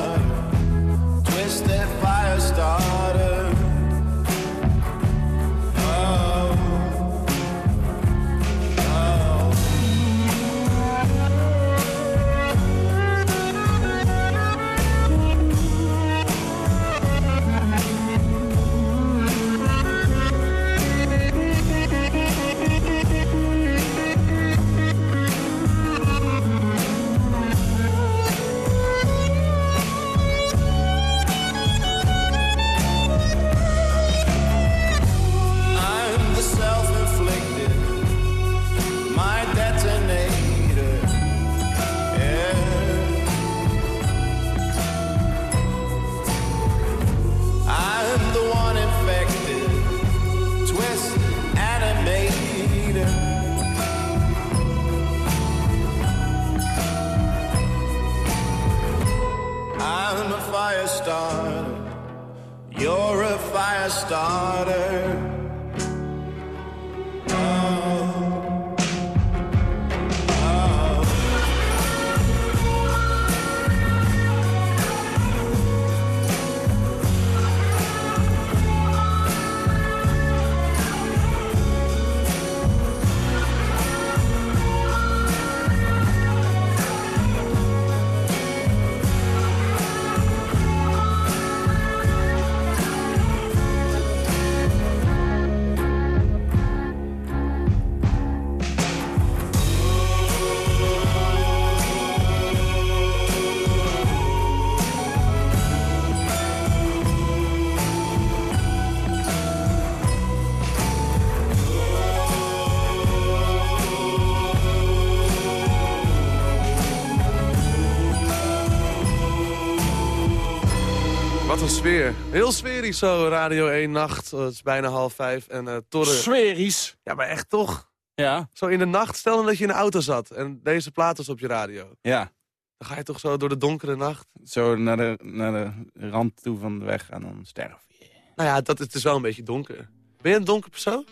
sfeer. Heel sferisch zo, Radio 1 Nacht. Eh, het is bijna half vijf en uh, Torre... Sferisch. Ja, maar echt toch? Ja, Zo in de nacht, stel dan dat je in de auto zat en deze plaat was op je radio. ja. Dan ga je toch zo door de donkere nacht. Zo naar de, naar de rand toe van de weg en dan sterf je. Nou ja, dat, het is wel een beetje donker. Ben je een donker persoon?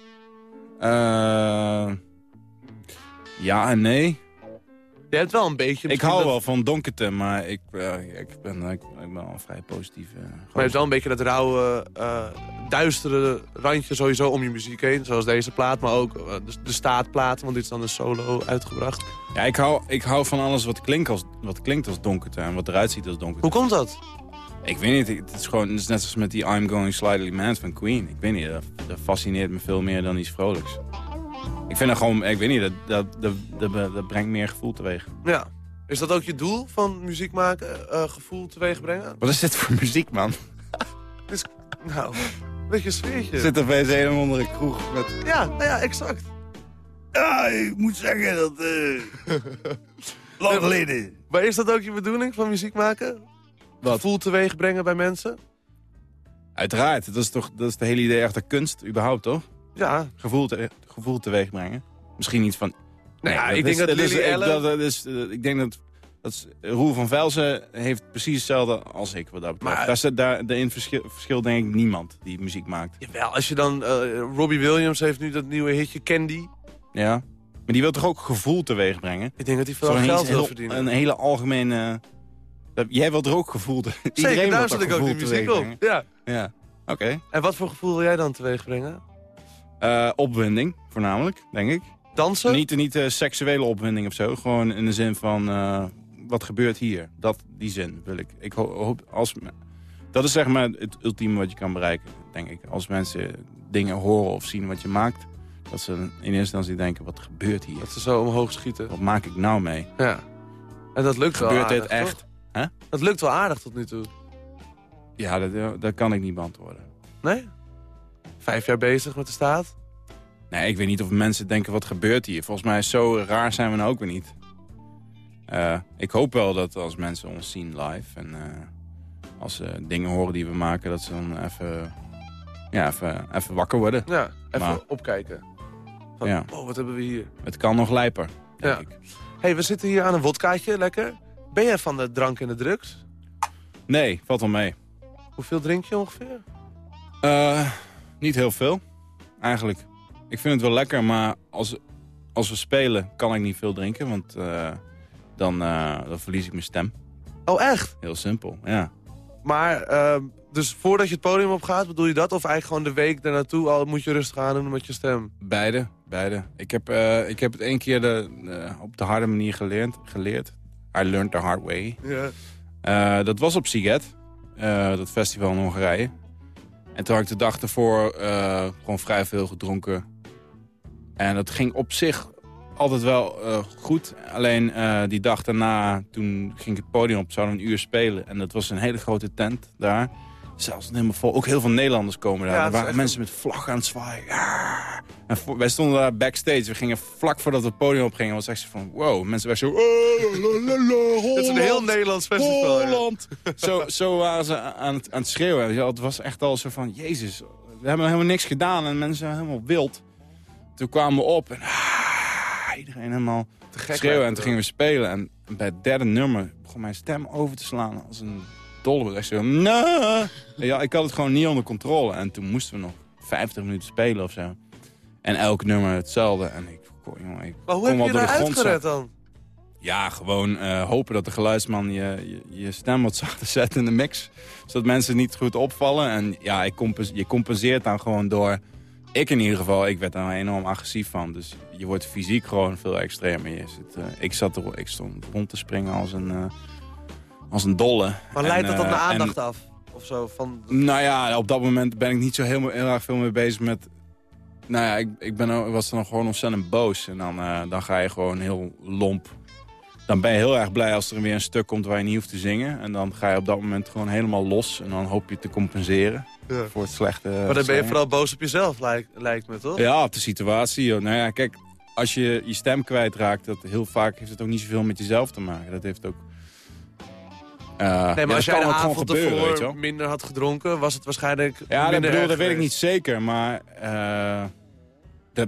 Eh, ja en nee. Je hebt wel een beetje... Ik hou dat- wel van donkerte, maar ik, eh, ik, ben, ik, ik ben wel een vrij positief. eh, Maar je hebt wel een beetje dat rauwe, eh, duistere randje sowieso om je muziek heen. Zoals deze plaat, maar ook eh, de, de staatplaat. Want dit is dan een solo uitgebracht. Ja, ik hou, ik hou van alles wat klinkt, als, wat klinkt als donkerte en wat eruit ziet als donkerte. Hoe komt dat? Ik weet niet, ik- het is gewoon het is net zoals met die I'm Going Slightly Mad van Queen. Ik weet niet, dat, dat fascineert me veel meer dan iets vrolijks. Ik vind dat gewoon, ik weet niet, dat, dat, dat, dat, dat brengt meer gevoel teweeg. Ja. Is dat ook je doel van muziek maken? eh, gevoel teweeg brengen? Wat is dit voor muziek, man? Dus, nou, een beetje een sfeertje. Zit er bij een onder een kroeg met... Ja, nou ja, exact. Ja, ik moet zeggen dat... lang geleden. Maar is dat ook je bedoeling van muziek maken? Wat? Gevoel teweeg brengen bij mensen? Uiteraard, dat is toch dat is het hele idee achter kunst, überhaupt, toch? Ja. Gevoel, te, gevoel teweeg brengen. Misschien niet van... Nou ja, dat ik denk is- dat is- ik- dat- dat is, Ik denk dat... dat Roel van Velzen heeft precies hetzelfde als ik, wat dat betreft. Maar- daar zit daar, daarin verschil, verschil denk ik niemand die muziek maakt. Jawel, als je dan... eh, Robbie Williams heeft nu dat nieuwe hitje Candy. Ja? Maar die wil toch ook gevoel teweeg brengen? Ik denk dat hij veel geld heel- wil verdienen. Een hele algemene... jij wilt er ook gevoel... te- Zeker, daar zet toch ik ook die muziek teweeg op. Ja. Ja, oké. En wat voor gevoel wil jij dan teweeg brengen? Eh, opwinding, voornamelijk, denk ik. Dansen? Niet, niet eh, seksuele opwinding of zo. Gewoon in de zin van, eh, wat gebeurt hier? Dat, die zin wil ik. Ik ho- hoop, als, dat is zeg maar het ultieme wat je kan bereiken, denk ik. Als mensen dingen horen of zien wat je maakt... dat ze in eerste instantie denken, wat gebeurt hier? Dat ze zo omhoog schieten. Wat maak ik nou mee? Ja. En dat lukt wel Gebeurt dit echt? Hè? Dat lukt wel aardig tot nu toe. Ja, dat, dat kan ik niet beantwoorden. Nee? Vijf jaar bezig met de staat? Nee, ik weet niet of mensen denken, wat gebeurt hier? Volgens mij zo raar zijn we nou ook weer niet. Eh, ik hoop wel dat als mensen ons zien live... en eh, als ze dingen horen die we maken... dat ze dan even, ja, even, even wakker worden. Ja, even Maar- opkijken. Van, Ja. oh, wat hebben we hier? Het kan nog lijper, denk Ja. ik. hey, we zitten hier aan een wodkaatje, lekker. Ben jij van de drank en de drugs? Nee, valt wel mee. Hoeveel drink je ongeveer? Eh, niet heel veel, eigenlijk. Ik vind het wel lekker, maar als, als we spelen kan ik niet veel drinken... want eh, dan, eh, dan verlies ik mijn stem. Oh, echt? Heel simpel, ja. Maar, ehm, dus voordat je het podium op gaat, bedoel je dat? Of eigenlijk gewoon de week daarnaartoe al moet je rustig aan doen met je stem? Beide, beide. Ik heb, eh, ik heb het één keer de, op de harde manier geleerd, geleerd. I learned the hard way. Ja. Dat was op Siget, dat festival in Hongarije. En toen had ik de dag ervoor eh, gewoon vrij veel gedronken. En dat ging op zich altijd wel eh, goed. Alleen eh, die dag daarna, toen ging ik het podium op, zouden we een uur spelen. En dat was een hele grote tent daar. Zelfs helemaal vol. Ook heel veel Nederlanders komen daar. Ja, er waren mensen met vlaggen aan het zwaaien. Ja. En wij stonden daar backstage. We gingen vlak voordat we het podium opgingen. was echt zo van, wow. Mensen waren zo... Oh, Het is een heel. Nederlands festival. ja. Holland. zo, zo waren ze aan het, aan het schreeuwen. Het was echt al zo van, jezus, we hebben helemaal niks gedaan. En mensen helemaal wild. Toen kwamen we op en ah, iedereen helemaal Te gek schreeuwen. En toen gingen we spelen. En bij het derde nummer begon mijn stem over te slaan als een dolle. Ik zo, nee. Ja, ik had het gewoon niet onder controle. En toen moesten we nog 50 minuten spelen of zo. En elk nummer hetzelfde. En ik, jongen, ik Maar hoe heb je daar uitgered dan? Ja, gewoon eh, hopen dat de geluidsman je, je, je stem wat zachter zet in de mix. Zodat mensen niet goed opvallen. En ja, ik compens- je compenseert dan gewoon door... Ik in ieder geval, ik werd daar enorm agressief van. Dus je wordt fysiek gewoon veel extremer. Je zit, eh, ik, zat er, ik stond rond te springen als een, eh, als een dolle. Maar En, leidt dat dan de en- aandacht af? Of zo? Van... nou ja, op dat moment ben ik niet zo heel, heel erg veel mee bezig met... Nou ja, ik, ik ben, was dan gewoon ontzettend boos. En dan, eh, dan ga je gewoon heel lomp. Dan ben je heel erg blij als er weer een stuk komt waar je niet hoeft te zingen. En dan ga je op dat moment gewoon helemaal los. En dan hoop je te compenseren Ja. voor het slechte Maar dan ben je zingen. vooral boos op jezelf, lijkt, lijkt me, toch? Ja, op de situatie. joh. Nou ja, kijk, als je je stem kwijtraakt... Dat heel vaak heeft het ook niet zoveel met jezelf te maken. Dat heeft ook... eh, Nee, maar ja, als jij de avond gebeuren, ervoor minder had gedronken, was het waarschijnlijk Ja, dat, bedoel, erg dat weet ik niet zeker, maar eh,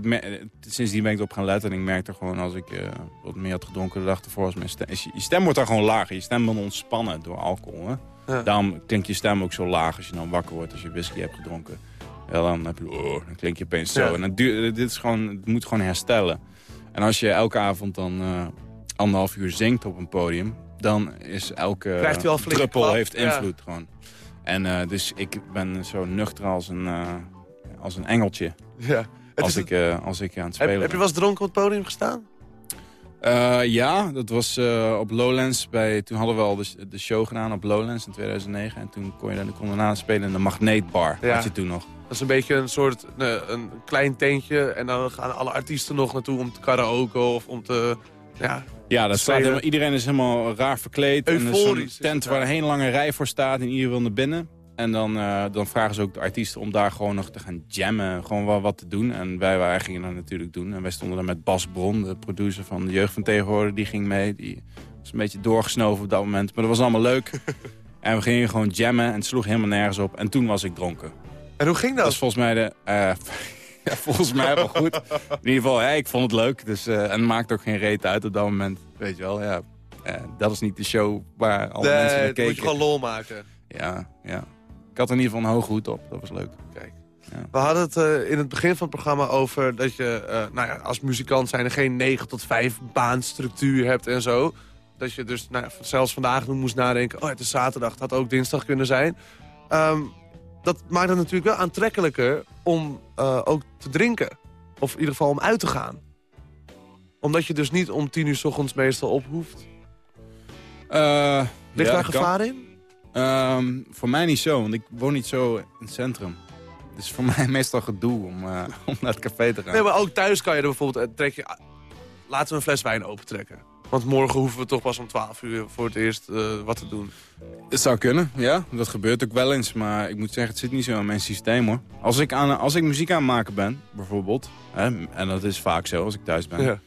me- sindsdien ben ik erop gaan letten. En ik merkte gewoon als ik eh, wat meer had gedronken de dag ervoor... Was mijn stem, je, stem wordt dan gewoon lager. Je stem wordt ontspannen door alcohol. Hè? Ja. Daarom klinkt je stem ook zo laag als je dan wakker wordt als je whisky hebt gedronken. Ja, dan, heb je, oh, dan klink je opeens zo. Ja. En dat duurt, dit is gewoon, het moet gewoon herstellen. En als je elke avond dan eh, anderhalf uur zingt op een podium... dan is elke druppel heeft Ja. invloed gewoon. En eh, dus ik ben zo nuchter als een, eh, als een engeltje Ja. Als ik, eh, als ik aan het heb, spelen heb je ben. wel eens dronken op het podium gestaan? Eh, ja, dat was eh, op Lowlands. Bij, toen hadden we al de, de show gedaan op Lowlands in 2009. En toen kon je dan kon daarna spelen in de Magneetbar. Ja. Had je toen nog. Dat is een beetje een soort nee, een klein tentje. En dan gaan alle artiesten nog naartoe om te karaoke of om te... Ja, Ja, dat staat helemaal, iedereen is helemaal raar verkleed. En Euforisch is tent waar een hele lange rij voor staat en iedereen wil naar binnen. En dan, eh, dan vragen ze ook de artiesten om daar gewoon nog te gaan jammen. Gewoon wel wat te doen. En wij, wij gingen dat natuurlijk doen. En wij stonden daar met Bas Bron, de producer van de Jeugd van Tegenwoordig. Die ging mee. Die was een beetje doorgesnoven op dat moment. Maar dat was allemaal leuk. en we gingen gewoon jammen en het sloeg helemaal nergens op. En toen was ik dronken. En hoe ging dat? Dat is volgens mij de... eh, ja, volgens mij wel goed. In ieder geval, ja, ik vond het leuk. Dus, eh, en het maakt ook geen reet uit op dat moment. Weet je wel, ja. Eh, dat is niet de show waar alle nee, mensen naar dat moet je keken. gewoon lol maken. Ja, ja. Ik had in ieder geval een hoge hoed op. Dat was leuk. Kijk. Ja. We hadden het eh, in het begin van het programma over dat je eh, nou ja, als muzikant zijn er geen 9 tot 5 baanstructuur hebt en zo. Dat je dus nou, ja, zelfs vandaag nog moest nadenken, oh het is zaterdag, het had ook dinsdag kunnen zijn. Ehm, dat maakt het natuurlijk wel aantrekkelijker om eh, ook te drinken. Of in ieder geval om uit te gaan. Omdat je dus niet om tien uur s ochtends meestal op hoeft. Ligt ja, daar kan. gevaar in? Ehm, voor mij niet zo, want ik woon niet zo in het centrum. Het is voor mij meestal gedoe om, eh, om naar het café te gaan. Nee, maar ook thuis kan je er bijvoorbeeld... eh, Trek je, laten we een fles wijn opentrekken. Want morgen hoeven we toch pas om 12 uur voor het eerst eh, wat te doen. Het zou kunnen, ja. Dat gebeurt ook wel eens. Maar ik moet zeggen, het zit niet zo in mijn systeem hoor. Als ik, aan, als ik muziek aan het maken ben, bijvoorbeeld... Hè, en dat is vaak zo als ik thuis ben... Ja.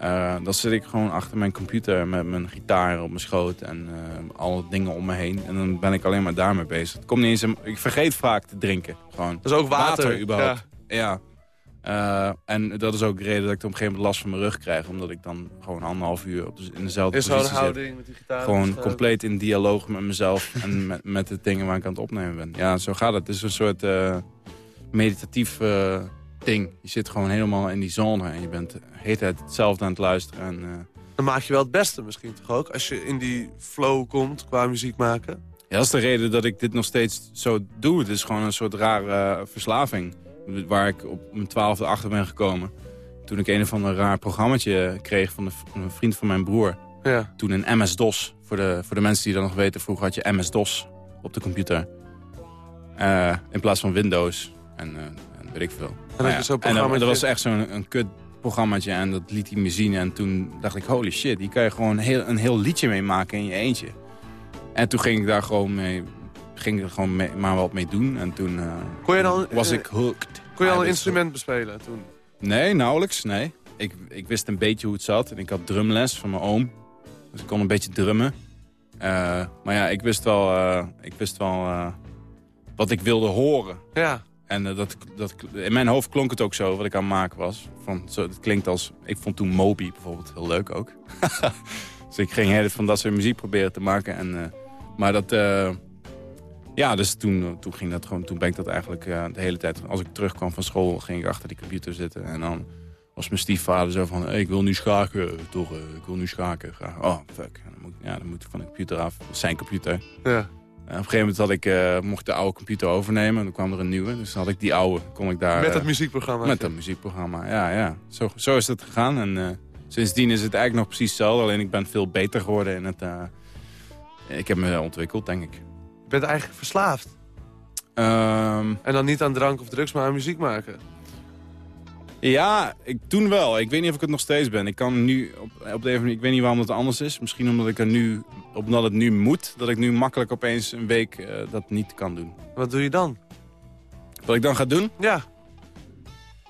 Eh, dan zit ik gewoon achter mijn computer met mijn gitaar op mijn schoot... en eh, alle dingen om me heen. En dan ben ik alleen maar daarmee bezig. Het komt niet eens in- ik vergeet vaak te drinken. Gewoon. Dat is ook water. überhaupt. Ja. Eh, en dat is ook de reden dat ik op een gegeven moment last van mijn rug krijg. Omdat ik dan gewoon anderhalf uur op de, in dezelfde zo'n positie zit. houding met die gitaar. Gewoon compleet in dialoog met mezelf en met, met de dingen waar ik aan het opnemen ben. Ja, zo gaat het. Het is een soort meditatief ding. Je zit gewoon helemaal in die zone en je bent de hele tijd hetzelfde aan het luisteren. En, eh, Dan maak je wel het beste misschien toch ook? Als je in die flow komt qua muziek maken. ja, dat is de reden dat ik dit nog steeds zo doe. Het is gewoon een soort rare eh, verslaving. Waar ik op mijn twaalfde achter ben gekomen. Toen ik een of ander raar programmaatje kreeg van, de, van een vriend van mijn broer. Ja. toen een MS-DOS. Voor de, voor de mensen die dat nog weten, vroeger had je MS-DOS op de computer. Eh, in plaats van Windows. En, en weet ik veel. je ja, zo'n en dat, was echt zo'n kut programmaatje en dat liet hij me zien. En toen dacht ik, holy shit, hier kan je gewoon heel, een heel liedje mee maken in je eentje. En toen ging ik daar gewoon mee, ging ik er gewoon mee, maar wat mee doen. En toen eh, Kon je dan, was eh, ik hooked. Kon je al een instrument bespelen toen? Nee, nauwelijks, nee. Ik, ik wist een beetje hoe het zat. En ik had drumles van mijn oom. Dus ik kon een beetje drummen. Eh, maar ja, ik wist wel, ik wist wel wat ik wilde horen. Ja. En eh, dat, dat, in mijn hoofd klonk het ook zo, wat ik aan het maken was. Van, zo, het klinkt als... Ik vond toen Moby bijvoorbeeld heel leuk ook. dus ik ging heel van dat soort muziek proberen te maken. En, eh, maar dat... eh, ja, dus toen, toen, ging dat gewoon, toen ben ik dat eigenlijk de hele tijd... Als ik terugkwam van school, ging ik achter die computer zitten. En dan was mijn stiefvader zo van... Ik wil nu schaken, toch? ik wil nu schaken. Oh, fuck. Dan moet, ja, dan moet ik van de computer af. Zijn computer. Ja. En op een gegeven moment had ik, eh, mocht ik de oude computer overnemen. En dan kwam er een nieuwe. Dus dan had ik die oude. Kon ik daar, Met eh, dat muziekprogramma. met dat muziekprogramma. Ja, ja. Zo, zo is het gegaan. En eh, sindsdien is het eigenlijk nog precies hetzelfde. Alleen ik ben veel beter geworden in het... eh, ik heb me ontwikkeld, denk ik. Je bent eigenlijk verslaafd. Ehm, En dan niet aan drank of drugs, maar aan muziek maken. Ja, ik, toen wel. Ik weet niet of ik het nog steeds ben. Ik kan nu op, op de manier... Ik weet niet waarom dat anders is. Misschien omdat, ik er nu, omdat het nu moet. Dat ik nu makkelijk opeens een week eh, dat niet kan doen. Wat doe je dan? Wat ik dan ga doen? Ja.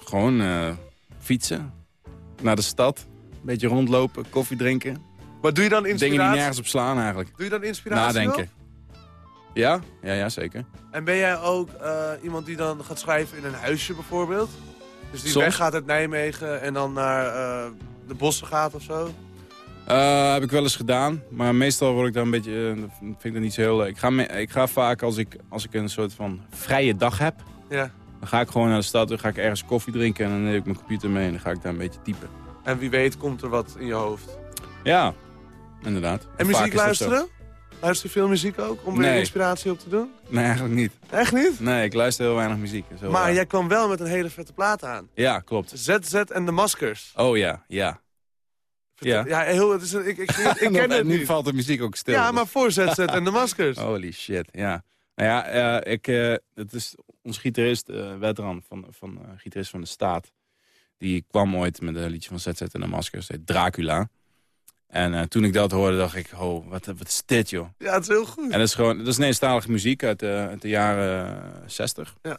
Gewoon eh, fietsen. Naar de stad. Een beetje rondlopen, koffie drinken. Maar doe je dan Dingen die inspiratie? nergens op slaan eigenlijk. Doe je dan inspiratie Nadenken. Ja? Ja, ja, zeker. En ben jij ook eh, iemand die dan gaat schrijven in een huisje bijvoorbeeld? Dus die Soms. weggaat uit Nijmegen en dan naar eh, de bossen gaat of zo? Eh, heb ik wel eens gedaan. Maar meestal word ik daar een beetje... eh, vind ik dat niet zo heel leuk. Ik ga, me- ik ga vaak als ik, als ik een soort van vrije dag heb... Ja. Dan ga ik gewoon naar de stad, dan ga ik ergens koffie drinken... en dan neem ik mijn computer mee en dan ga ik daar een beetje typen. En wie weet komt er wat in je hoofd. Ja, inderdaad. En muziek luisteren? Luister je veel muziek ook om weer Nee. inspiratie op te doen? Nee, eigenlijk niet. Echt niet? Nee, ik luister heel weinig muziek. Maar jij kwam wel met een hele vette plaat aan. Ja, klopt. ZZ en de Maskers. Oh ja, ja. Ja. ja heel, het is een, ik, ik, ik, ik Nu- ken het Nu niet. valt de muziek ook stil. Ja, maar voor ZZ en de Maskers. Holy shit, ja. Nou ja, eh, ik, eh, het is onze gitarist, eh Wedran, van, van, gitarist van de Staat. Die kwam ooit met een liedje van ZZ en de Maskers, het heet Dracula. En eh, toen ik dat hoorde, dacht ik, oh, wat, wat is dit, joh? Ja, het is heel goed. En dat is gewoon, dat is Nederlandstalige muziek uit de, uit de jaren eh, 60. Ja.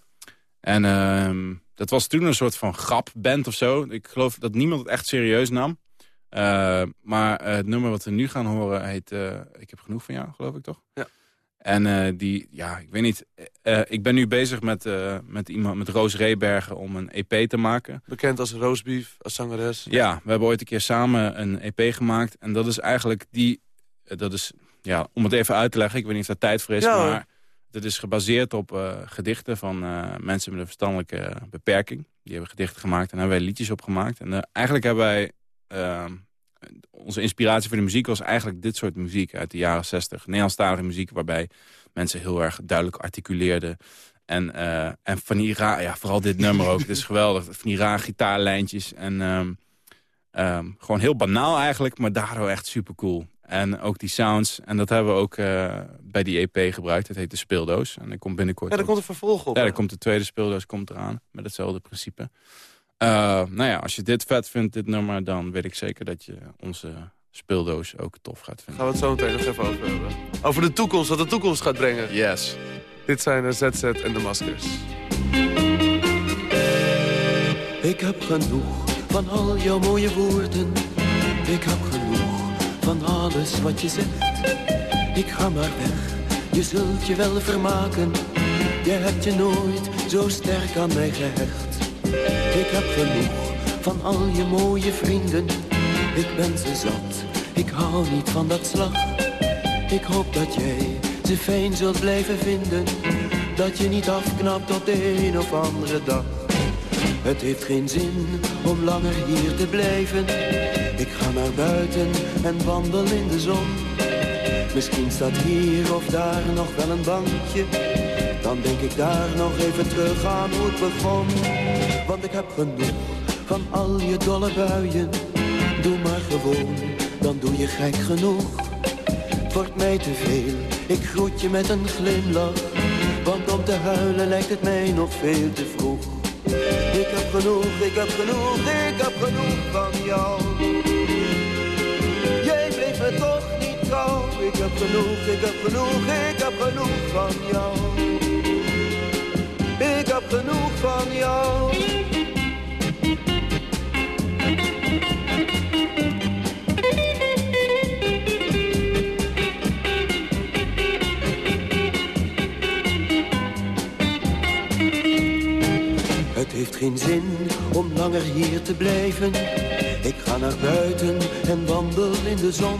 En ehm, dat was toen een soort van grapband of zo. Ik geloof dat niemand het echt serieus nam. Eh, maar eh, het nummer wat we nu gaan horen heet eh, Ik heb genoeg van jou, geloof ik toch? Ja. En eh, die, ja, ik weet niet. eh, ik ben nu bezig met, eh, met iemand, met Roos Rebergen om een EP te maken. Bekend als Roosbeef, als zangeres. Ja, we hebben ooit een keer samen een EP gemaakt. En dat is eigenlijk die... eh, Dat is, ja, om het even uit te leggen, ik weet niet of daar tijd voor is. Ja, maar het is gebaseerd op eh, gedichten van eh, mensen met een verstandelijke beperking. Die hebben gedichten gemaakt en daar hebben wij liedjes op gemaakt. En eh, eigenlijk hebben wij eh, onze inspiratie voor de muziek was eigenlijk dit soort muziek uit de jaren 60. Nederlandstalige muziek waarbij mensen heel erg duidelijk articuleerden. En, eh, en van die raar, ja, vooral dit nummer ook. Het is geweldig. Van die raar gitaarlijntjes. En ehm, ehm, gewoon heel banaal eigenlijk, maar daardoor echt super cool. En ook die sounds. En dat hebben we ook eh, bij die EP gebruikt. Het heet de speeldoos. En er komt binnenkort... Ja, ook- komt een vervolg op. ja, er komt de tweede speeldoos komt eraan. Met hetzelfde principe. Eh, nou ja, als je dit vet vindt, dit nummer... dan weet ik zeker dat je onze speeldoos ook tof gaat vinden. Gaan we het zo meteen nog even over hebben. Over de toekomst, wat de toekomst gaat brengen. Yes. Dit zijn de ZZ en de Maskers. Ik heb genoeg van al jouw mooie woorden. Ik heb genoeg van alles wat je zegt. Ik ga maar weg, je zult je wel vermaken. Je hebt je nooit zo sterk aan mij gehecht. Ik heb genoeg van al je mooie vrienden. Ik ben ze zat, ik hou niet van dat slag. Ik hoop dat jij ze fijn zult blijven vinden. Dat je niet afknapt op de een of andere dag. Het heeft geen zin om langer hier te blijven. Ik ga naar buiten en wandel in de zon. Misschien staat hier of daar nog wel een bankje. Dan denk ik daar nog even terug aan hoe het begon. Want ik heb genoeg van al je dolle buien. Doe maar gewoon, dan doe je gek genoeg. Wordt mij te veel, ik groet je met een glimlach. Want om te huilen lijkt het mij nog veel te vroeg. Ik heb genoeg, ik heb genoeg, ik heb genoeg van jou. Jij bleef me toch niet trouw. Ik heb genoeg, ik heb genoeg, ik heb genoeg van jou. Ik heb genoeg van jou. Het heeft geen zin om langer hier te blijven. Ik ga naar buiten en wandel in de zon.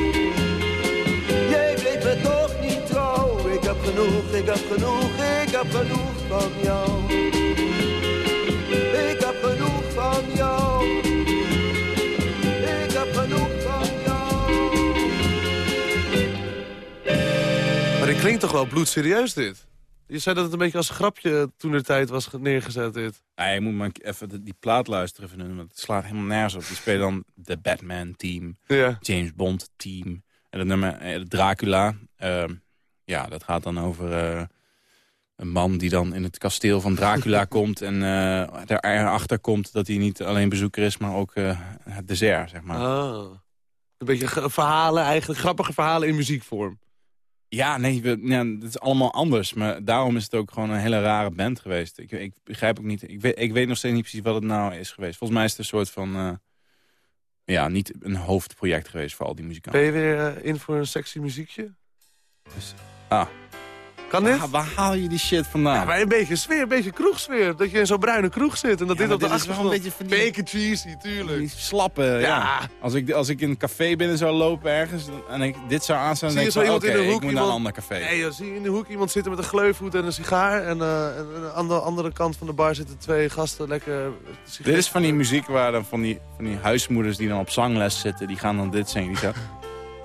Genoeg, ik heb genoeg, ik heb genoeg van jou. Ik heb genoeg van jou. Ik heb genoeg van jou. Maar dit klinkt toch wel bloedserieus, dit? Je zei dat het een beetje als grapje toen de tijd was ge- neergezet, dit. Ja, je moet maar even die plaat luisteren van hun, want het slaat helemaal nergens op. Die spelen dan de Batman team, Ja. James Bond team. En dat nummer, eh, de Dracula, ehm, ja, dat gaat dan over eh, een man die dan in het kasteel van Dracula komt. En er erachter komt dat hij niet alleen bezoeker is, maar ook eh, het dessert, zeg maar. Ah. Een beetje verhalen, eigenlijk grappige verhalen in muziekvorm. Ja, nee, we, ja, het is allemaal anders. Maar daarom is het ook gewoon een hele rare band geweest. Ik, ik begrijp ook niet... Ik weet, ik weet nog steeds niet precies wat het nou is geweest. Volgens mij is het een soort van... ja, niet een hoofdproject geweest voor al die muzikanten. Ben je weer in voor een sexy muziekje? Ah, Kan dit? waar, waar haal je die shit vandaan? Ja, maar een beetje sfeer, een beetje kroegsfeer. Dat je in zo'n bruine kroeg zit en dat Ja, dit op de dit is wel achtergrond... een beetje van die- cheesy, tuurlijk. Die slappe, ja. Ja. Als, ik, als ik in een café binnen zou lopen ergens en ik dit zou aanstaan, Zie je denk zo ik iemand in oké, de ik hoek, moet naar een ander café. Nee, dan zie je in de hoek iemand zitten met een gleufhoed en een sigaar. En, eh, en aan de andere kant van de bar zitten twee gasten lekker... Dit is van die muziek waar dan van die, van die huismoeders die dan op zangles zitten, die gaan dan dit zingen. Die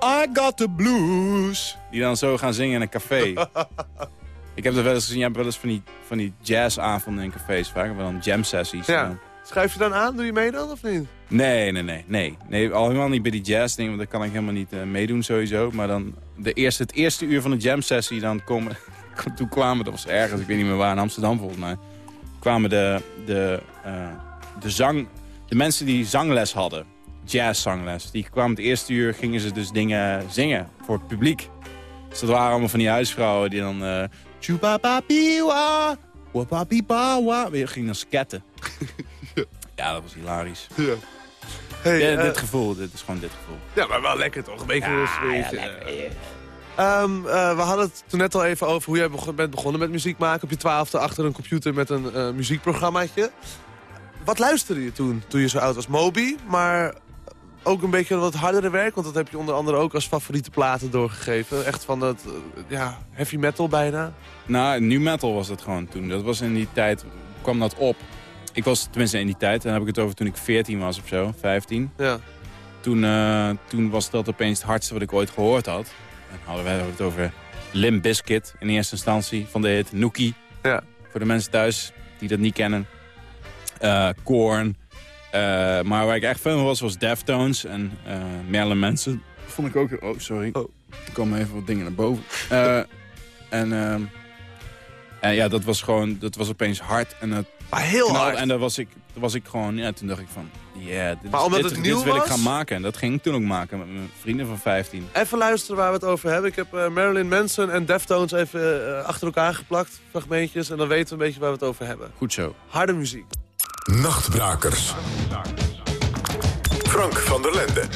I got the blues. Die dan zo gaan zingen in een café. ik heb er wel eens gezien, je hebt wel eens van die, van die jazzavonden in cafés vaak. we dan jam sessies. Ja. En dan- Schuif je dan aan? Doe je mee dan of niet? Nee, nee, nee, nee. nee al helemaal niet bij die jazz ding, want daar kan ik helemaal niet eh, meedoen sowieso. Maar dan de eerste, het eerste uur van de jam sessie, dan komen, toen kwamen, dat was ergens, ik weet niet meer waar, in Amsterdam volgens mij. Kwamen de, de, eh, de, zang, de mensen die zangles hadden, jazzzangles, die kwamen het eerste uur, gingen ze dus dingen zingen voor het publiek. Dus dat waren allemaal van die huisvrouwen die dan... eh Chupapapiwa, wapapipawa, gingen dan sketten. ja, dat was hilarisch. Ja. Hey, Ja, eh, dit gevoel, dit is gewoon dit gevoel. ja, maar wel lekker toch? Een beetje een sfeertje. Ehm, eh, we hadden het toen net al even over hoe jij begon, bent begonnen met muziek maken. Op je twaalfde achter een computer met een muziekprogrammaatje. Wat luisterde je toen, toen je zo oud was? Moby, maar ook een beetje wat hardere werk. Want dat heb je onder andere ook als favoriete platen doorgegeven. Echt van dat eh, ja, heavy metal bijna. Nou, new metal was dat gewoon toen. Dat was in die tijd, kwam dat op. Ik was, tenminste in die tijd, dan heb ik het over toen ik 14 was of zo, 15. Ja. Toen, eh, toen was dat opeens het hardste wat ik ooit gehoord had. En hadden wij het over Limp Bizkit in eerste instantie van de hit Nookie. Ja. Voor de mensen thuis die dat niet kennen. Eh Korn. Maar waar ik echt fan van was, was Deftones en eh Marilyn Manson. Vond ik ook... Oh, sorry. Oh. Er komen even wat dingen naar boven. Eh, en, ehm, en ja, dat was gewoon... Dat was opeens hard. En, het Maar heel knalde. hard. en daar was ik, daar was ik gewoon... Ja, toen dacht ik van... Ja, dit, Maar is- omdat dit, het dit nieuw wil ik gaan maken. En dat ging ik toen ook maken met mijn vrienden van 15. Even luisteren waar we het over hebben. Ik heb eh, Marilyn Manson en Deftones even eh, achter elkaar geplakt. Fragmentjes. En dan weten we een beetje waar we het over hebben. Goed zo. Harde muziek. Nachtbrakers. Frank van der Lende.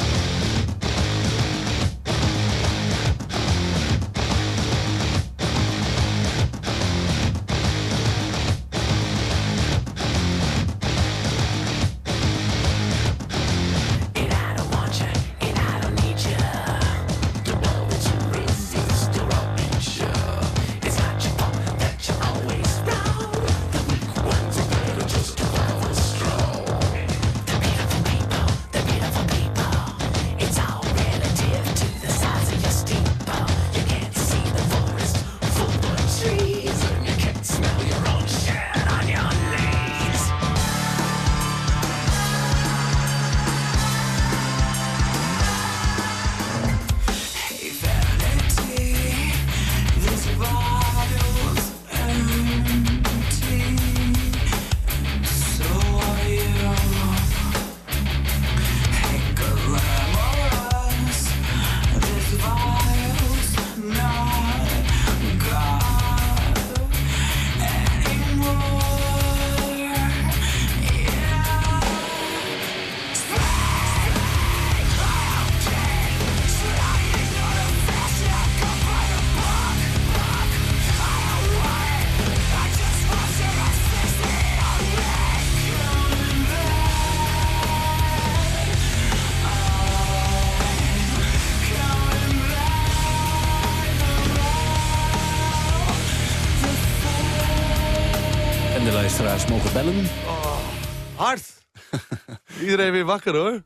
Iedereen weer wakker hoor.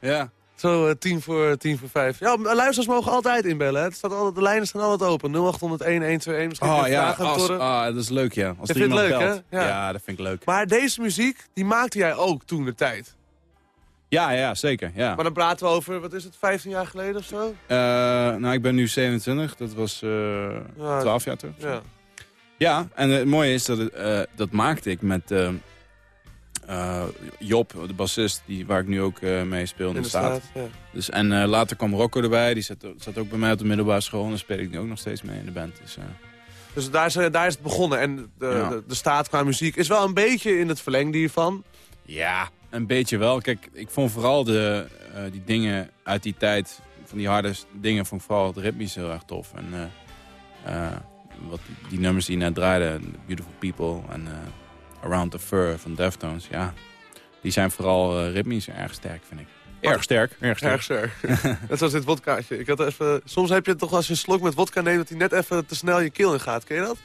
Ja. Zo eh, tien, voor, tien voor vijf. Ja, luisteraars mogen altijd inbellen. Hè. Het staat altijd, de lijnen staan altijd open. 0800 1121. Misschien Oh ja, als, ah, dat is leuk ja. Als het iemand leuk, belt. hè? Ja. Ja. dat vind ik leuk. Maar deze muziek, die maakte jij ook toen de tijd. Ja, ja, zeker. Ja. Maar dan praten we over, wat is het, 15 jaar geleden of zo? Eh, nou, ik ben nu 27. Dat was eh Ja. 12 jaar terug. Ja. Ja, en het mooie is dat het, eh, dat maakte ik met eh, Job, de bassist, die, waar ik nu ook eh, mee speel in, In de, staat. Ja. Dus, en eh, later kwam Rocco erbij, die zat, zat ook bij mij op de middelbare school. En dan speel ik nu ook nog steeds mee in de band. Dus, Dus daar is, daar is het begonnen. En de, Ja. de, de staat qua muziek is wel een beetje in het verlengde hiervan. ja, een beetje wel. Kijk, ik vond vooral de, die dingen uit die tijd, van die harde dingen, vond ik vooral het ritmisch heel erg tof. En wat die, die nummers die je net draaiden, Beautiful People en Around the Fur van Deftones, ja. Die zijn vooral eh, ritmisch erg sterk, vind ik. Erg sterk, erg sterk. Erg sterk. Net zoals dit wodkaatje. Ik had even, soms heb je het toch als je een slok met wodka neemt... dat hij net even te snel je keel in gaat. Ken je dat?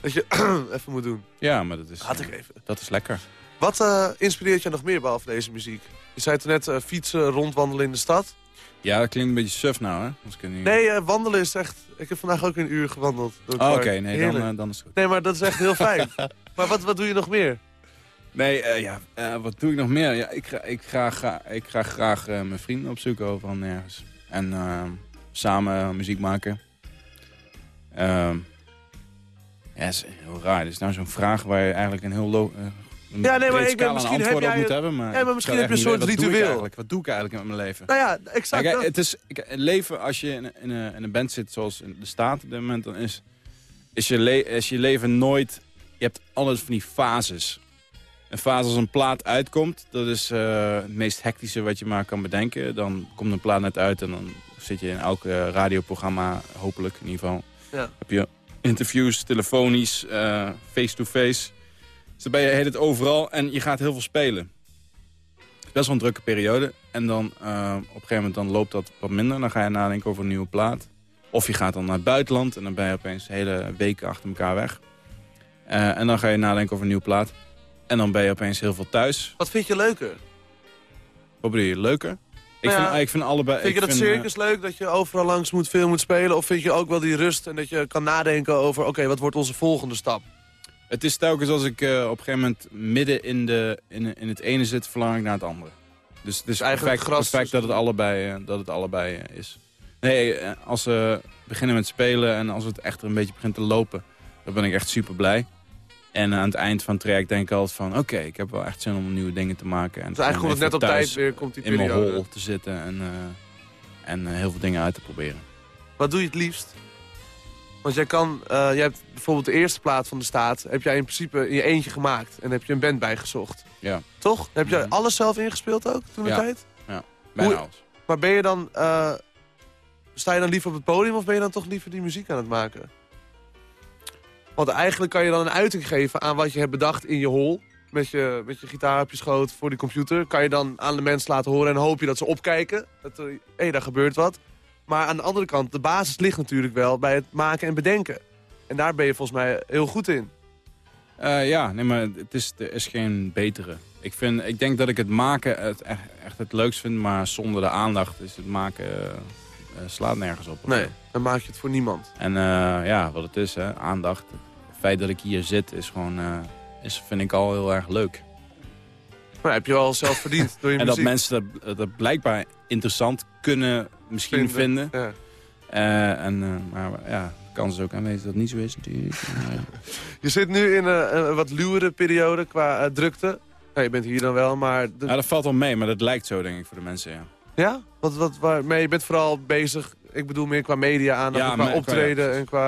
Dat je even moet doen. Ja, maar dat is, Had ik eh, even. dat is lekker. Wat eh, inspireert je nog meer behalve deze muziek? Je zei toen net fietsen, rondwandelen in de stad. Ja, dat klinkt een beetje suf nou, hè? Ik. Nee, eh, wandelen is echt... Ik heb vandaag ook een uur gewandeld. Oh, Oké, nee, dan, eh, dan is het goed. Nee, maar dat is echt heel fijn. maar wat, wat doe je nog meer? Nee, eh, ja, wat doe ik nog meer? Ja, ik, ga, ik, ga, ga, ik ga graag mijn vrienden opzoeken overal nergens. En eh, samen muziek maken. Ehm ja, is heel raar. Dit is nou zo'n vraag waar je eigenlijk een heel Ja, nee, maar ik ben- misschien heb jij moet hebben. Maar, Ja, maar misschien heb je een soort ritueel. Wat doe, ik eigenlijk? wat doe ik eigenlijk met mijn leven? Nou ja, exact. Ja, kijk, het, is, leven als je in, in, een, in een band zit zoals in de staat op dit moment... dan is, is, je, le is je leven nooit... Je hebt alles van die fases. Een fase als een plaat uitkomt, dat is eh, het meest hectische wat je maar kan bedenken. Dan komt een plaat net uit en dan zit je in elk radioprogramma, hopelijk in ieder geval. Ja. Heb je interviews, telefonisch, eh, face-to-face. Dus dan ben je heet het overal en je gaat heel veel spelen. Best wel een drukke periode. En dan eh, op een gegeven moment dan loopt dat wat minder. Dan ga je nadenken over een nieuwe plaat. Of je gaat dan naar het buitenland en dan ben je opeens hele weken achter elkaar weg. Eh, en dan ga je nadenken over een nieuwe plaat. En dan ben je opeens heel veel thuis. Wat vind je leuker? Wat bedoel je, leuker? Ik, Nou ja, vind, ik vind allebei... Vind je dat vind, eh, circus leuk, dat je overal langs moet, veel moet spelen? Of vind je ook wel die rust en dat je kan nadenken over... oké, wat wordt onze volgende stap? Het is telkens als ik eh, op een gegeven moment midden in, de, in, in het ene zit, verlang ik naar het andere. Dus het is eigenlijk perfect, gras perfect dat het allebei, eh, dat het allebei eh, is. Nee, als we beginnen met spelen en als het echt een beetje begint te lopen, dan ben ik echt super blij. En aan het eind van het traject denk ik altijd van, oké, ik heb wel echt zin om nieuwe dingen te maken. En Dus eigenlijk komt het net op tijd weer, komt die in mijn periode. hol te zitten en, en heel veel dingen uit te proberen. Wat doe je het liefst? Want jij kan, eh, jij hebt bijvoorbeeld de eerste plaat van de staat... heb jij in principe in je eentje gemaakt en heb je een band bijgezocht. Ja, Toch? Heb je Mhm. alles zelf ingespeeld ook toen de Ja. tijd? bijna Hoe- alles. Maar ben je dan, eh, sta je dan liever op het podium of ben je dan toch liever die muziek aan het maken? Want eigenlijk kan je dan een uiting geven aan wat je hebt bedacht in je hol. Met je, met je gitaar op je schoot voor die computer. Kan je dan aan de mensen laten horen en hoop je dat ze opkijken. Dat hé, daar gebeurt wat. Maar aan de andere kant, de basis ligt natuurlijk wel bij het maken en bedenken. En daar ben je volgens mij heel goed in. Eh, ja, nee, maar het is, er is geen betere. Ik, vind, ik denk dat ik het maken het echt, echt het leukst vind, maar zonder de aandacht is het maken eh, eh, slaat nergens op. Nee, dan maak je het voor niemand. En ja, wat het is, hè, aandacht. Het feit dat ik hier zit is gewoon, is, vind ik al heel erg leuk. Maar heb je wel zelf verdiend door je En dat muziek. mensen dat, dat blijkbaar interessant kunnen misschien vinden. Ja. Eh, en, eh, maar ja, kans is ook aanwezig dat het niet zo is natuurlijk. Ja. Je zit nu in een, een wat luwere periode qua eh, drukte. Nou, je bent hier dan wel, maar... de- Ja, dat valt wel mee, maar dat lijkt zo denk ik voor de mensen, ja. Ja? Wat, wat, waar, maar je bent vooral bezig, ik bedoel meer qua media aandacht, Ja, en qua optreden qua- en qua...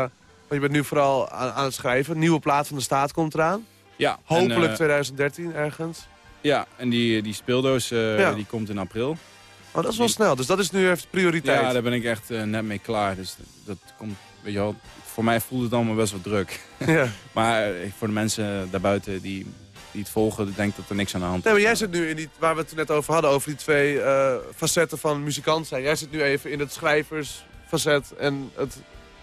Want je bent nu vooral aan, aan het schrijven. Nieuwe plaat van de staat komt eraan. ja Hopelijk en, eh, 2013 ergens. Ja, en die, die speeldoos eh, Ja. die komt in april. Oh, dat is wel die- snel. Dus dat is nu even prioriteit. Ja, daar ben ik echt eh, net mee klaar. Dus dat, dat komt, weet je wel, voor mij voelt het allemaal best wel druk. Ja. Maar eh, voor de mensen daarbuiten die, die het volgen, ik denk dat er niks aan de hand is. Nee, maar jij zit nu in die, waar we het net over hadden, over die twee facetten van muzikant zijn. Jij zit nu even in het schrijversfacet en het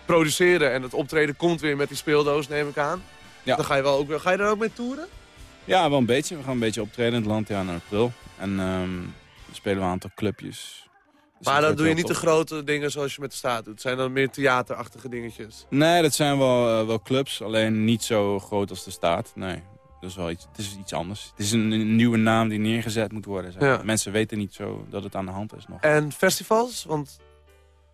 produceren en het optreden komt weer met die speeldoos, neem ik aan. Ja. Dan ga je, wel ook, ga je daar ook mee toeren? Ja, wel een beetje. We gaan een beetje optreden in het land ja, in april. En dan spelen we een aantal clubjes. Dus maar dan doe je niet de grote dingen zoals je met de staat doet. Het zijn dan meer theaterachtige dingetjes. Nee, dat zijn wel, eh, wel clubs. Alleen niet zo groot als de staat. Nee, dat is wel iets, het is iets anders. Het is een, een nieuwe naam die neergezet moet worden. Ja. Mensen weten niet zo dat het aan de hand is nog. En festivals? Want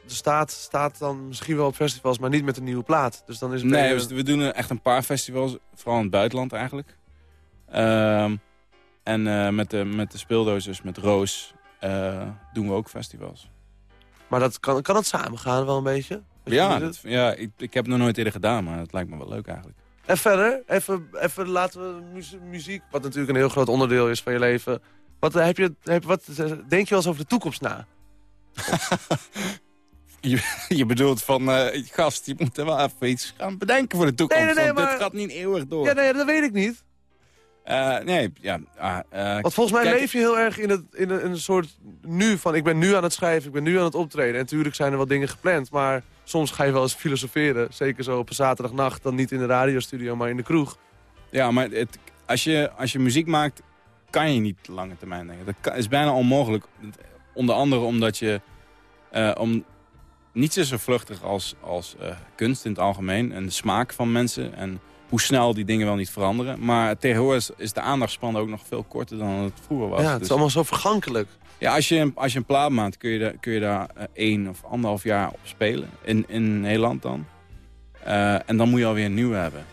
de staat staat dan misschien wel op festivals, maar niet met een nieuwe plaat. Dus dan is het Nee, we doen echt een paar festivals, vooral in het buitenland eigenlijk. Ehm, en eh, met, de, met de speeldoos, dus met Roos, eh, doen we ook festivals. Maar dat kan, kan het samengaan wel een beetje? Dat je Ja, dat, ja ik, ik heb het nog nooit eerder gedaan, maar het lijkt me wel leuk eigenlijk. En verder, even, even laten we muzie- muziek, wat natuurlijk een heel groot onderdeel is van je leven. Wat, eh, heb je, heb, wat denk je wel eens over de toekomst na? Je bedoelt van, gast, je moet er wel even iets gaan bedenken voor de toekomst. Nee, nee, nee, want maar- dit gaat niet eeuwig door. Ja, nee, dat weet ik niet. Eh, nee, ja. ah, eh, Want volgens mij Kijk- leef je heel erg in, het, in, een, in een soort nu van... ik ben nu aan het schrijven, ik ben nu aan het optreden. En natuurlijk zijn er wel dingen gepland, maar soms ga je wel eens filosoferen. Zeker zo op een zaterdagnacht, dan niet in de radiostudio, maar in de kroeg. Ja, maar het, als, je, als je muziek maakt, kan je niet lange termijn denken. Dat kan- is bijna onmogelijk. Onder andere omdat je eh, om, niet zo vluchtig als, als kunst in het algemeen. En de smaak van mensen en hoe snel die dingen wel niet veranderen. Maar tegenwoordig is, de aandachtspan ook nog veel korter dan het vroeger was. ja, het Dus- is allemaal zo vergankelijk. ja, als je, een- als je een plaat maakt, kun je, daar, kun je daar eh, één of anderhalf jaar op spelen. In, in Nederland dan. Eh, en dan moet je alweer een nieuwe hebben.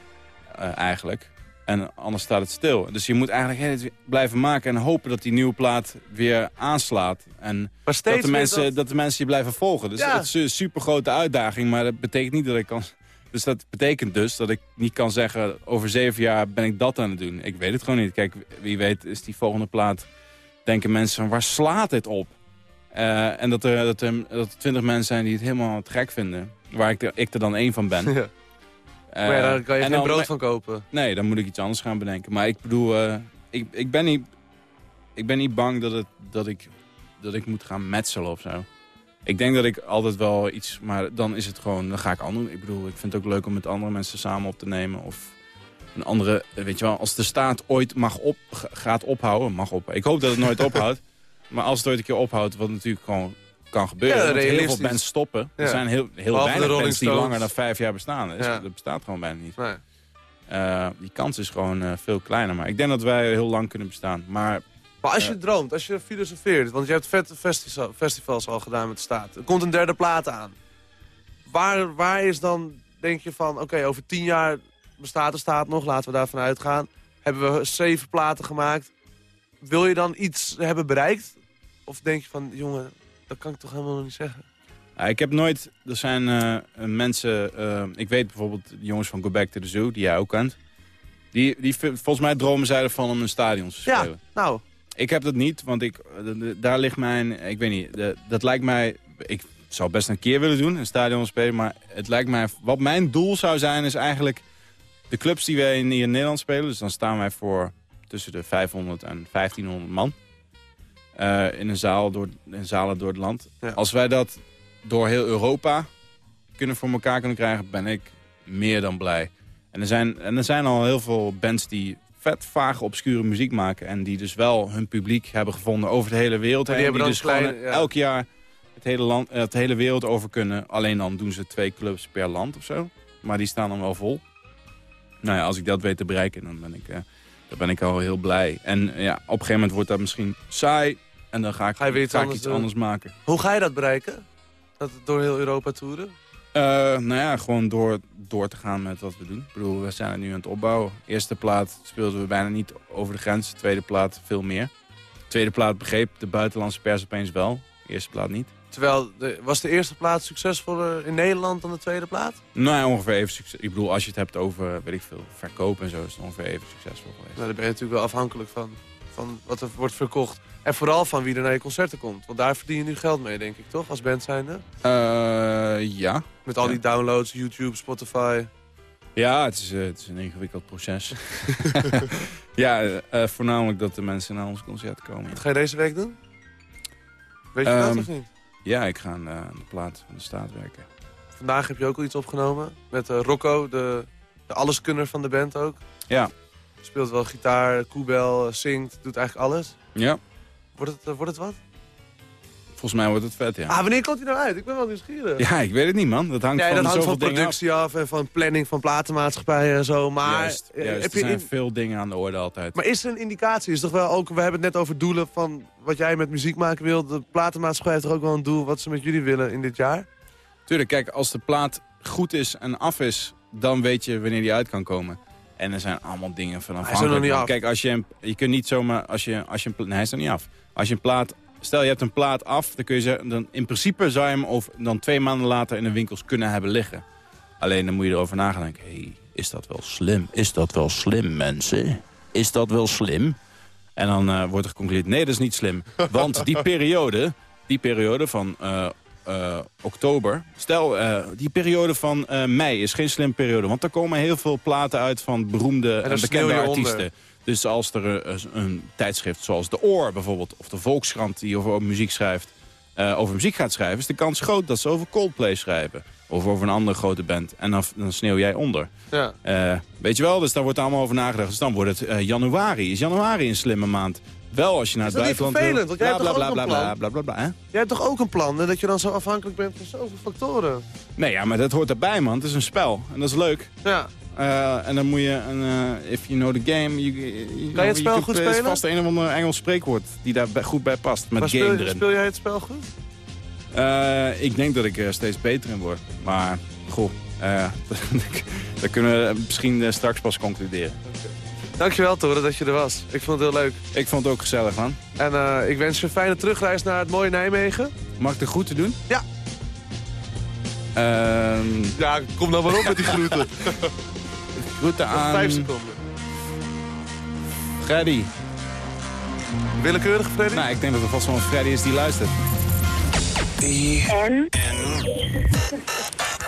eh, eigenlijk. En anders staat het stil. Dus je moet eigenlijk blijven maken en hopen dat die nieuwe plaat weer aanslaat. En dat de, mensen, dat- dat... de mensen je blijven volgen. Dus Ja. het is een super grote uitdaging, maar dat betekent niet dat ik kan... Dus dat betekent dus dat ik niet kan zeggen... over zeven jaar ben ik dat aan het doen. Ik weet het gewoon niet. Kijk, wie weet is die volgende plaat... denken mensen van waar slaat dit op? Eh, en dat er, dat, er, dat er twintig mensen zijn die het helemaal te gek vinden. Waar ik er, ik er dan één van ben. Ja. Eh, maar ja, daar kan je en geen dan- brood van kopen. Nee, dan moet ik iets anders gaan bedenken. Maar ik bedoel, eh, ik, ik, ben niet, ik ben niet bang dat, het, dat, ik, dat ik moet gaan metselen of zo. Ik denk dat ik altijd wel iets, maar dan is het gewoon, dan ga ik anders doen. Ik bedoel, ik vind het ook leuk om met andere mensen samen op te nemen. Of een andere, weet je wel, als de staat ooit mag op, gaat ophouden, mag op. Ik hoop dat het nooit ophoudt. Maar als het ooit een keer ophoudt, wat natuurlijk gewoon kan gebeuren. Ja, heel veel bands stoppen. Ja. Er zijn heel, heel Behalve weinig bands die langer dan vijf jaar bestaan. Dus Ja. Dat bestaat gewoon bijna niet. Nee. Eh, die kans is gewoon eh, veel kleiner. Maar ik denk dat wij heel lang kunnen bestaan. Maar Maar als je Ja. droomt, als je filosofeert, want je hebt vette festivals, festivals al gedaan met de staat. Er komt een derde plaat aan. Waar, waar is dan, denk je van, oké, over tien jaar bestaat de staat nog, laten we daarvan uitgaan. Hebben we zeven platen gemaakt. Wil je dan iets hebben bereikt? Of denk je van, jongen, dat kan ik toch helemaal nog niet zeggen? ja, ik heb nooit... Er zijn eh, mensen... eh, ik weet bijvoorbeeld de jongens van Go Back to the Zoo, die jij ook kent. Die, die volgens mij dromen zij ervan om een stadion te Ja, spelen. nou, Ik heb dat niet, want ik, eh, daar ligt mijn... Ik weet niet, dat lijkt mij... Ik zou best een keer willen doen, een stadion spelen. Maar het lijkt mij... Wat mijn doel zou zijn, is eigenlijk... De clubs die wij in, Nederland spelen... Dus dan staan wij voor tussen de 500 en 1500 man. eh, in, een zaal door, in zalen door het land. Ja. Als wij dat door heel Europa kunnen voor elkaar kunnen krijgen... ben ik meer dan blij. En er zijn, en er zijn al heel veel bands die vet vage, obscure muziek maken... en die dus wel hun publiek hebben gevonden over de hele wereld heen. die hebben dus dan gewoon ja. elk jaar het hele, land, het hele wereld over kunnen. Alleen dan doen ze twee clubs per land of zo. Maar die staan dan wel vol. Nou ja, als ik dat weet te bereiken, dan ben ik, eh, dan ben ik al heel blij. En eh, ja, op een gegeven moment wordt dat misschien saai... en dan ga ik, Ga je weer iets ga anders iets anders maken. hoe ga je dat bereiken? Dat door heel Europa toeren? Eh, nou ja, gewoon door, door te gaan met wat we doen. Ik bedoel, we zijn nu aan het opbouwen. Eerste plaat speelden we bijna niet over de grens. Tweede plaat veel meer. Tweede plaat begreep de buitenlandse pers opeens wel. Eerste plaat niet. Terwijl, de, was de eerste plaat succesvoller in Nederland dan de tweede plaat? Nou ja, ongeveer even succes. Ik bedoel, als je het hebt over, weet ik veel, verkoop en zo... is het ongeveer even succesvol geweest. Nou, daar ben je natuurlijk wel afhankelijk van, van wat er wordt verkocht. En vooral van wie er naar je concerten komt. Want daar verdien je nu geld mee, denk ik, toch? Als band zijnde. Eh, ja. Met al Ja. die downloads, YouTube, Spotify. Ja, het is, eh, het is een ingewikkeld proces. ja, eh, voornamelijk dat de mensen naar ons concert komen. Wat ga je deze week doen? Weet je dat Ehm, of niet? Ja, ik ga aan aan de plaat van de staat werken. Vandaag heb je ook al iets opgenomen. Met Rocco, de, de alleskunner van de band ook. Ja. Speelt wel gitaar, koebel, zingt, doet eigenlijk alles. Ja, Wordt het, eh, wordt het wat? volgens mij wordt het vet, ja. Ah, wanneer komt hij nou uit? Ik ben wel nieuwsgierig. Ja, ik weet het niet, man. Dat hangt Nee, van dat hangt van productie af en van planning van platenmaatschappijen en zo. Maar, Juist, eh, juist. heb er zijn in- veel dingen aan de orde altijd. maar is er een indicatie? Is toch wel ook, we hebben het net over doelen van wat jij met muziek maken wil. De platenmaatschappij heeft toch ook wel een doel wat ze met jullie willen in dit jaar? Tuurlijk, kijk, als de plaat goed is en af is... dan weet je wanneer die uit kan komen. En er zijn allemaal dingen van Hij is er nog niet af. Kijk, als je, je kunt niet zomaar... Als je, als je nee, hij is niet af. Als je een plaat... Stel, je hebt een plaat af, dan kun je zeggen... Dan, in principe zou je hem over, dan twee maanden later in de winkels kunnen hebben liggen. Alleen dan moet je erover na gaan denken. hey, is dat wel slim? Is dat wel slim, mensen? Is dat wel slim? En dan eh, wordt er geconcludeerd, nee, dat is niet slim. Want die periode, die periode van eh, eh, oktober... Stel, eh, die periode van eh, mei is geen slim periode. Want er komen heel veel platen uit van beroemde en, bekende onder. artiesten. Dus als er een tijdschrift zoals De Oor bijvoorbeeld... of de Volkskrant die over muziek schrijft... over muziek gaat schrijven... is de kans groot dat ze over Coldplay schrijven. Of over een andere grote band. En dan, dan sneeuw jij onder. Ja. Weet je wel, dus daar wordt allemaal over nagedacht. Dus dan wordt het januari. Is januari een slimme maand? Wel als je naar Is het dat niet buitenland vervelend? Want jij hebt toch ook een plan? Jij hebt toch ook een plan? Dat je dan zo afhankelijk bent van zoveel factoren? Nee, ja, maar dat hoort erbij, man. Het is een spel. En dat is leuk. Ja. Eh, en dan moet je, een, eh, if you know the game... You, you Kan je het spel goed Er is spelen? vast een of ander Engels spreekwoord die daar goed bij past. Met maar game speel, erin. speel jij het spel goed? Eh, ik denk dat ik er steeds beter in word. Maar, goh, dat kunnen we misschien straks pas concluderen. Dankjewel Tore dat je er was. Ik vond het heel leuk. Ik vond het ook gezellig, man. En eh, ik wens je een fijne terugreis naar het mooie Nijmegen. Mag ik de groeten doen? Ja. Ehm Ja, kom dan maar op met die groeten. groeten aan Vijf seconden. Freddy. Willekeurig, Freddy? Nou, ik denk dat er vast wel een Freddy is die luistert. N.